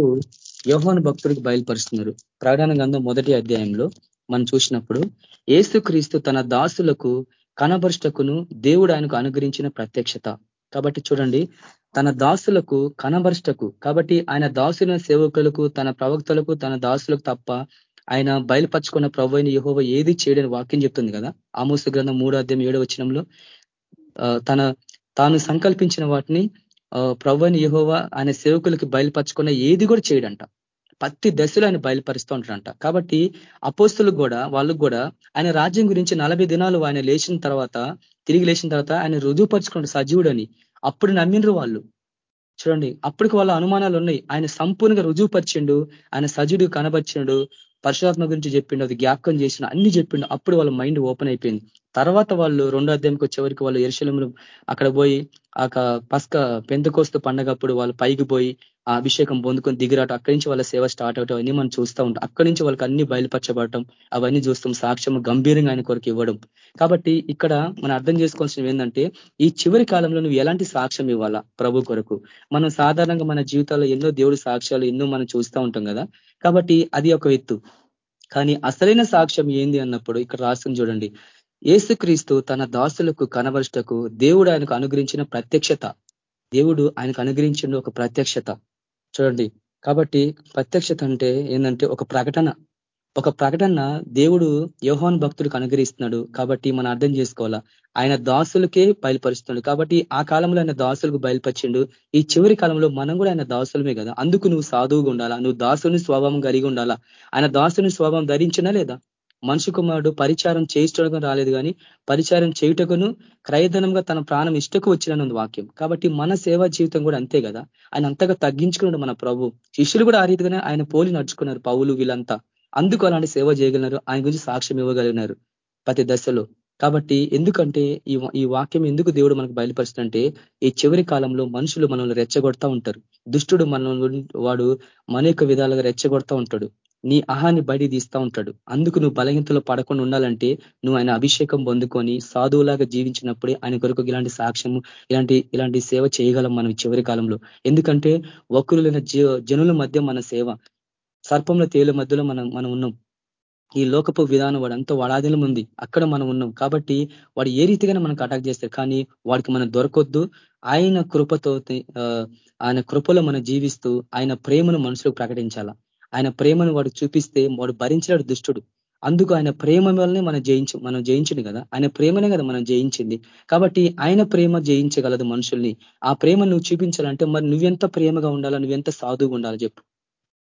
యోహోన్ భక్తుడికి బయలుపరుస్తున్నారు. ప్రకటన గంధం మొదటి అధ్యాయంలో మనం చూసినప్పుడు ఏసుక్రీస్తు తన దాసులకు కనబరుష్టకును దేవుడు ఆయనకు అనుగ్రహించిన ప్రత్యక్షత. కాబట్టి చూడండి తన దాసులకు కనబరుష్టకు కాబట్టి ఆయన దాసుల సేవకులకు తన ప్రవక్తలకు తన దాసులకు తప్ప ఆయన బయలుపరచుకున్న ప్రభు అయిన యహోవ ఏది చేయడని వాక్యం చెప్తుంది కదా. ఆమోసు గ్రంథం మూడో అధ్యాయం ఏడో వచ్చినంలో తన తాను సంకల్పించిన వాటిని ప్రవ్వని యహోవా ఆయన సేవకులకి బయలుపరచుకున్న ఏది కూడా చేయడంట. ప్రతి దశలో ఆయన బయలుపరుస్తూ ఉంటాడంట. కాబట్టి అపోస్తులకు కూడా వాళ్ళకు కూడా ఆయన రాజ్యం గురించి నలభై దినాలు ఆయన లేచిన తర్వాత తిరిగి లేచిన తర్వాత ఆయన రుజువుపరుచుకున్నాడు సజీవుడని అప్పుడు నమ్మినరు వాళ్ళు. చూడండి అప్పటికి వాళ్ళ అనుమానాలు ఉన్నాయి. ఆయన సంపూర్ణంగా రుజువుపరిచిండు ఆయన సజీవుడు కనబరిచిండు పరశురాత్మ గురించి చెప్పిండు అది జ్ఞాపకం చేసిన అన్ని చెప్పిండు. అప్పుడు వాళ్ళ మైండ్ ఓపెన్ అయిపోయింది. తర్వాత వాళ్ళు రెండో అధ్యాయంకి వచ్చేవరకు వాళ్ళు ఎరుశలంలో అక్కడ పోయి ఆ పస్క పెంతకోస్తు పండగప్పుడు వాళ్ళు పైకి పోయి ఆ అభిషేకం పొందుకొని దిగిరాట. అక్కడి నుంచి వాళ్ళ సేవ స్టార్ట్ అవటం అన్ని మనం చూస్తూ ఉంటాం. అక్కడి నుంచి వాళ్ళకి అన్ని బయలుపరచబడటం అవన్నీ చూస్తాం. సాక్ష్యం గంభీరంగా ఆయన కొరకు ఇవ్వడం. కాబట్టి ఇక్కడ మనం అర్థం చేసుకోవాల్సినవి ఏంటంటే ఈ చివరి కాలంలో నువ్వు ఎలాంటి సాక్ష్యం ఇవ్వాలా ప్రభు కొరకు? మనం సాధారణంగా మన జీవితాల్లో ఎన్నో దేవుడి సాక్ష్యాలు ఎన్నో మనం చూస్తూ ఉంటాం కదా. కాబట్టి అది ఒక ఎత్తు. కానీ అసలైన సాక్ష్యం ఏంది అన్నప్పుడు ఇక్కడ రాసుకుని చూడండి. ఏసుక్రీస్తు తన దాసులకు కనబరుష్టకు దేవుడు ఆయనకు అనుగ్రహించిన ప్రత్యక్షత. దేవుడు ఆయనకు అనుగ్రహించిన ఒక ప్రత్యక్షత. చూడండి. కాబట్టి ప్రత్యక్షత అంటే ఏంటంటే ఒక ప్రకటన. ఒక ప్రకటన దేవుడు యోహాన్ భక్తుడికి అనుగ్రహిస్తున్నాడు కాబట్టి మనం అర్థం చేసుకోవాలా. ఆయన దాసులకే బయలుపరుస్తున్నాడు కాబట్టి ఆ కాలంలో ఆయన దాసులకు బయలుపరిచిండు. ఈ చివరి కాలంలో మనం కూడా ఆయన దాసులమే కదా. అందుకు నువ్వు సాధువుగా ఉండాలా? నువ్వు దాసుని స్వభావం కలిగి ఉండాలా? ఆయన దాసుని స్వభావం ధరించినా లేదా? మనుషు కుమారుడు పరిచారం చేయించడం రాలేదు కానీ పరిచారం చేయుటకును క్రయధనంగా తన ప్రాణం ఇష్టకు వచ్చిన వాక్యం. కాబట్టి మన సేవా జీవితం కూడా అంతే కదా. ఆయన అంతగా తగ్గించుకున్నాడు మన ప్రభు. శిష్యులు కూడా ఆ రీతిగానే ఆయన పోలి నడుచుకున్నారు పౌలు వీళ్ళంతా. అందుకు అలాంటి సేవ చేయగలిగినారు. ఆయన గురించి సాక్ష్యం ఇవ్వగలిగినారు ప్రతి దశలో. కాబట్టి ఎందుకంటే ఈ ఈ వాక్యం ఎందుకు దేవుడు మనకు బయలుపరుస్తుందంటే ఈ చివరి కాలంలో మనుషులు మనల్ని రెచ్చగొడతా ఉంటారు. దుష్టుడు మనల్ని వాడు అనేక విధాలుగా రెచ్చగొడతా ఉంటాడు. నీ అహాన్ని బయట తీస్తా ఉంటాడు. అందుకు నువ్వు బలహీనతలో పడకుండా ఉండాలంటే నువ్వు ఆయన అభిషేకం పొందుకొని సాధువులాగా జీవించినప్పుడే ఆయన కొరకు ఇలాంటి సాక్ష్యము ఇలాంటి ఇలాంటి సేవ చేయగలం మనం చివరి కాలంలో. ఎందుకంటే వకురులైన జనుల మధ్య మన సేవ సర్పంలో తేలు మధ్యలో మనం మనం ఉన్నాం. ఈ లోకపు విధానం వాడు అంతా వాడాదిలం ఉంది. అక్కడ మనం ఉన్నాం. కాబట్టి వాడు ఏ రీతిగానే మనకు అటాక్ చేస్తారు కానీ వాడికి మనం దొరకొద్దు. ఆయన కృపతో ఆయన కృపలో మనం జీవిస్తూ ఆయన ప్రేమను మనుషులకు ప్రకటించాలా? ఆయన ప్రేమను వాడు చూపిస్తే వాడు భరించినాడు దుష్టుడు. అందుకు ఆయన ప్రేమ వల్లనే మనం జయించు మనం జయించింది కదా? ఆయన ప్రేమనే కదా మనం జయించింది. కాబట్టి ఆయన ప్రేమ జయించగలదు మనుషుల్ని. ఆ ప్రేమ నువ్వు చూపించాలంటే మరి నువ్వెంత ప్రేమగా ఉండాలా? నువ్వెంత సాధువుగా ఉండాలో చెప్పు.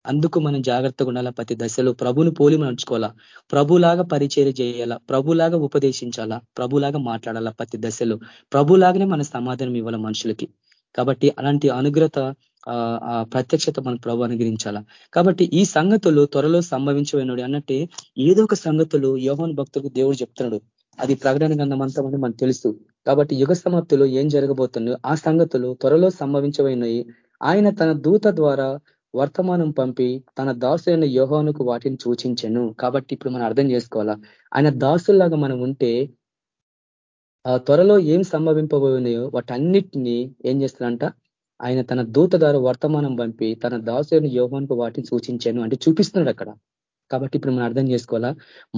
అందుకు మనం జాగ్రత్తగా ఉండాలా? ప్రతి దశలో ప్రభుని పోలి నడుచుకోవాలా ప్రభులాగా పరిచయం చేయాలా? ప్రభులాగా ఉపదేశించాలా? ప్రభులాగా మాట్లాడాలా? ప్రతి దశలో. ప్రభులాగానే మన సమాధానం ఇవ్వాలి మనుషులకి. కాబట్టి అలాంటి అనుగ్రత ఆ ప్రత్యక్షత మన ప్రభు అనుగ్రహించాలా? కాబట్టి ఈ సంగతులు త్వరలో సంభవించబడినాడు అన్నట్టే ఏదో ఒక సంగతులు యోహన్ భక్తులకు దేవుడు చెప్తున్నాడు. అది ప్రకటన గంధం అంతా మనకు తెలుసు. కాబట్టి యుగ సమాప్తిలో ఏం జరగబోతుందో ఆ సంగతులు త్వరలో సంభవించబడినాయి ఆయన తన దూత ద్వారా వర్తమానం పంపి తన దాసులైన యోహానుకు వాటిని సూచించను. కాబట్టి ఇప్పుడు మనం అర్థం చేసుకోవాలా? ఆయన దాసుల్లాగా మనం ఉంటే త్వరలో ఏం సంభవింపబోయినాయో వాటన్నిటినీ ఏం చేస్తాడంట? ఆయన తన దూత ద్వారా వర్తమానం పంపి తన దాసుని యోహానుకు వాటిని సూచించాను అంటే చూపిస్తున్నాడు అక్కడ. కాబట్టి ఇప్పుడు మనం అర్థం చేసుకోవాలా?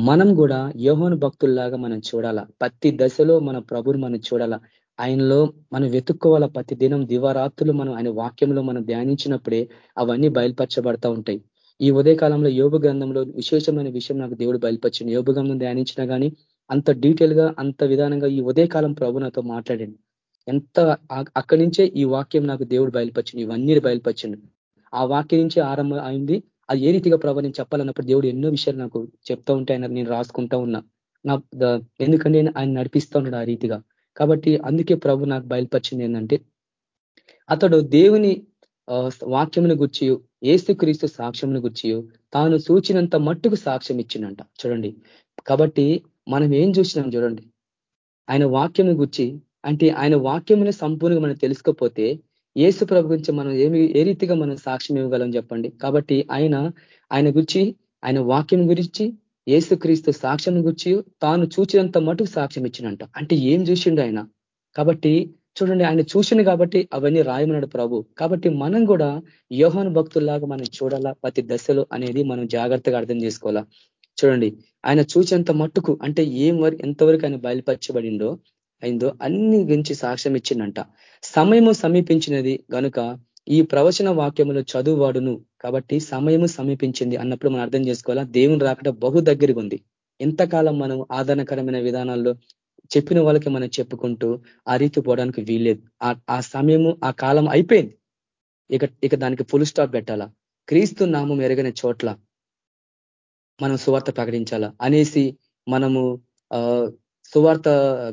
మనం కూడా యోహోను భక్తుల్లాగా మనం చూడాలా? ప్రతి దశలో మన ప్రభుని మనం చూడాలా? ఆయనలో మనం వెతుక్కోవాలా? ప్రతి దినం దివారాత్రులు మనం ఆయన వాక్యంలో మనం ధ్యానించినప్పుడే అవన్నీ బయలుపరచబడతా ఉంటాయి. ఈ ఉదయకాలంలో యోగ గ్రంథంలో విశేషమైన విషయం నాకు దేవుడు బయలుపరిచింది యోగ గ్రంథం ధ్యానించినా కానీ అంత డీటెయిల్గా అంత విధానంగా ఈ ఉదయకాలం ప్రభు నాతో మాట్లాడండి. ఎంత అక్కడి నుంచే ఈ వాక్యం నాకు దేవుడు బయలుపరిచింది ఇవన్నీ బయలుపరిచింది ఆ వాక్యం నుంచే ఆరంభం అయింది. అది ఏ రీతిగా ప్రభు నేను చెప్పాలన్నప్పుడు దేవుడు ఎన్నో విషయాలు నాకు చెప్తా ఉంటే ఆయన నేను రాసుకుంటా ఉన్నా. నా ఎందుకంటే ఆయన నడిపిస్తూ ఉన్నాడు ఆ రీతిగా. కాబట్టి అందుకే ప్రభు నాకు బయలుపరిచింది ఏంటంటే అతడు దేవుని వాక్యమును గుర్చి ఏసుక్రీస్తు సాక్ష్యమును గుర్చి తాను సూచినంత మట్టుకు సాక్ష్యం ఇచ్చిందంట చూడండి. కాబట్టి మనం ఏం చూసినాం చూడండి. ఆయన వాక్యం గుర్చి అంటే ఆయన వాక్యముని సంపూర్ణంగా మనం తెలుసుకోపోతే ఏసు ప్రభు గురించి మనం ఏమి ఏ రీతిగా మనం సాక్ష్యం ఇవ్వగలం చెప్పండి? కాబట్టి ఆయన ఆయన గురించి ఆయన వాక్యం గురించి ఏసుక్రీస్తు సాక్ష్యం గురించి తాను చూచినంత మటుకు సాక్ష్యం ఇచ్చినంట. అంటే ఏం చూసిండు ఆయన? కాబట్టి చూడండి ఆయన చూసిండు కాబట్టి అవన్నీ రాయమన్నాడు ప్రభు. కాబట్టి మనం కూడా యోహాను భక్తుల్లాగా మనం చూడాలా? ప్రతి దశలో అనేది మనం జాగ్రత్తగా అర్థం చేసుకోవాలా? చూడండి ఆయన చూసేంత మట్టుకు అంటే ఏం వరకు ఎంతవరకు ఆయన బయలుపరచబడిందో అయిందో అన్ని గురించి సాక్ష్యం ఇచ్చిందంట. సమయము సమీపించినది గనుక ఈ ప్రవచన వాక్యములు చదువువాడును కాబట్టి సమయము సమీపించింది అన్నప్పుడు మనం అర్థం చేసుకోవాలా? దేవుని రాకట బహు దగ్గరగా ఉంది. ఎంతకాలం మనం ఆదరణకరమైన విధానాల్లో చెప్పిన వాళ్ళకి మనం చెప్పుకుంటూ ఆ రీతి పోవడానికి వీల్లేదు. ఆ సమయము ఆ కాలం అయిపోయింది. ఇక ఇక దానికి ఫుల్ స్టాప్ పెట్టాలా? క్రీస్తు నామం ఎరగని చోట్ల మనం సువార్త ప్రకటించాలా? అనేసి మనము సువార్త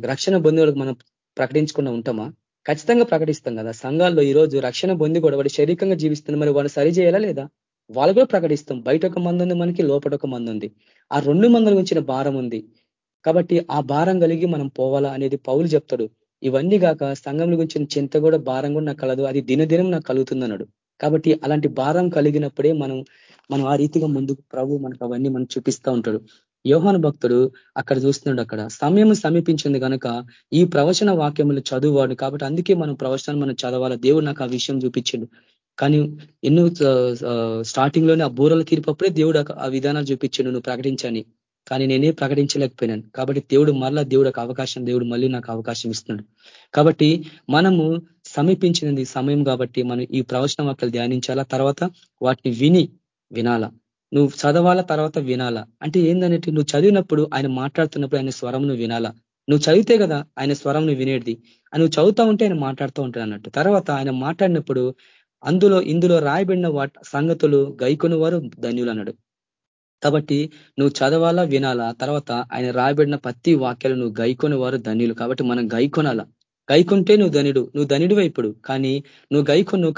రక్షణ బంధువులకు మనం ప్రకటించకుండా ఉంటామా? ఖచ్చితంగా ప్రకటిస్తాం కదా. సంఘాల్లో ఈరోజు రక్షణ పొంది కూడా వాడు శరీరంగా జీవిస్తుంది మరి వాడు సరి చేయాలా లేదా? వాళ్ళు కూడా ప్రకటిస్తాం. బయట ఒక మంది ఉంది మనకి లోపల ఒక మంది ఉంది. ఆ రెండు మందుల గురించిన భారం ఉంది. కాబట్టి ఆ భారం కలిగి మనం పోవాలా అనేది పౌలు చెప్తాడు. ఇవన్నీ కాక సంఘం గురించిన చింత కూడా భారం కూడా నాకు కలదు. అది దినదినం నాకు కలుగుతుంది అన్నాడు. కాబట్టి అలాంటి భారం కలిగినప్పుడే మనం మనం ఆ రీతిగా ముందుకు ప్రభు మనకు అవన్నీ మనం చూపిస్తూ ఉంటాడు. యోహాను భక్తుడు అక్కడ చూస్తున్నాడు అక్కడ. సమయం సమీపించింది కనుక ఈ ప్రవచన వాక్యములు చదువువాడు. కాబట్టి అందుకే మనం ప్రవచనాలు మనం చదవాలా. దేవుడు నాకు ఆ విషయం చూపించిండు. కానీ ఎన్నో స్టార్టింగ్లోనే ఆ బూరలు తీర్పప్పుడే దేవుడు ఆ విధానాలు చూపించిండు. నువ్వు ప్రకటించని. కానీ నేనే ప్రకటించలేకపోయినాను. కాబట్టి దేవుడు మళ్ళా దేవుడు అవకాశం దేవుడు మళ్ళీ నాకు అవకాశం ఇస్తున్నాడు. కాబట్టి మనము సమీపించినది సమయం కాబట్టి మనం ఈ ప్రవచన వాక్యలు ధ్యానించాలా? తర్వాత వాటిని విని వినాలా? నువ్వు చదవాల తర్వాత వినాలా? అంటే ఏందనేటి? నువ్వు చదివినప్పుడు ఆయన మాట్లాడుతున్నప్పుడు ఆయన స్వరం నువ్వు వినాలా? నువ్వు చదివితే కదా ఆయన స్వరం నువ్వు వినేది నువ్వు చదువుతా ఉంటే ఆయన మాట్లాడుతూ ఉంటాడు అన్నట్టు. తర్వాత ఆయన మాట్లాడినప్పుడు అందులో ఇందులో రాయబడిన సంగతులు గైకొని వారు ధన్యులు అన్నాడు కాబట్టి నువ్వు చదవాలా వినాలా? తర్వాత ఆయన రాయబడిన ప్రతి వాక్యాలు నువ్వు గైకొని వారు ధన్యులు. కాబట్టి మనం గైకొనాలా? గైకుంటే నువ్వు ధనుడు. నువ్వు ధనుడు ఇప్పుడు. కానీ నువ్వు గైకొను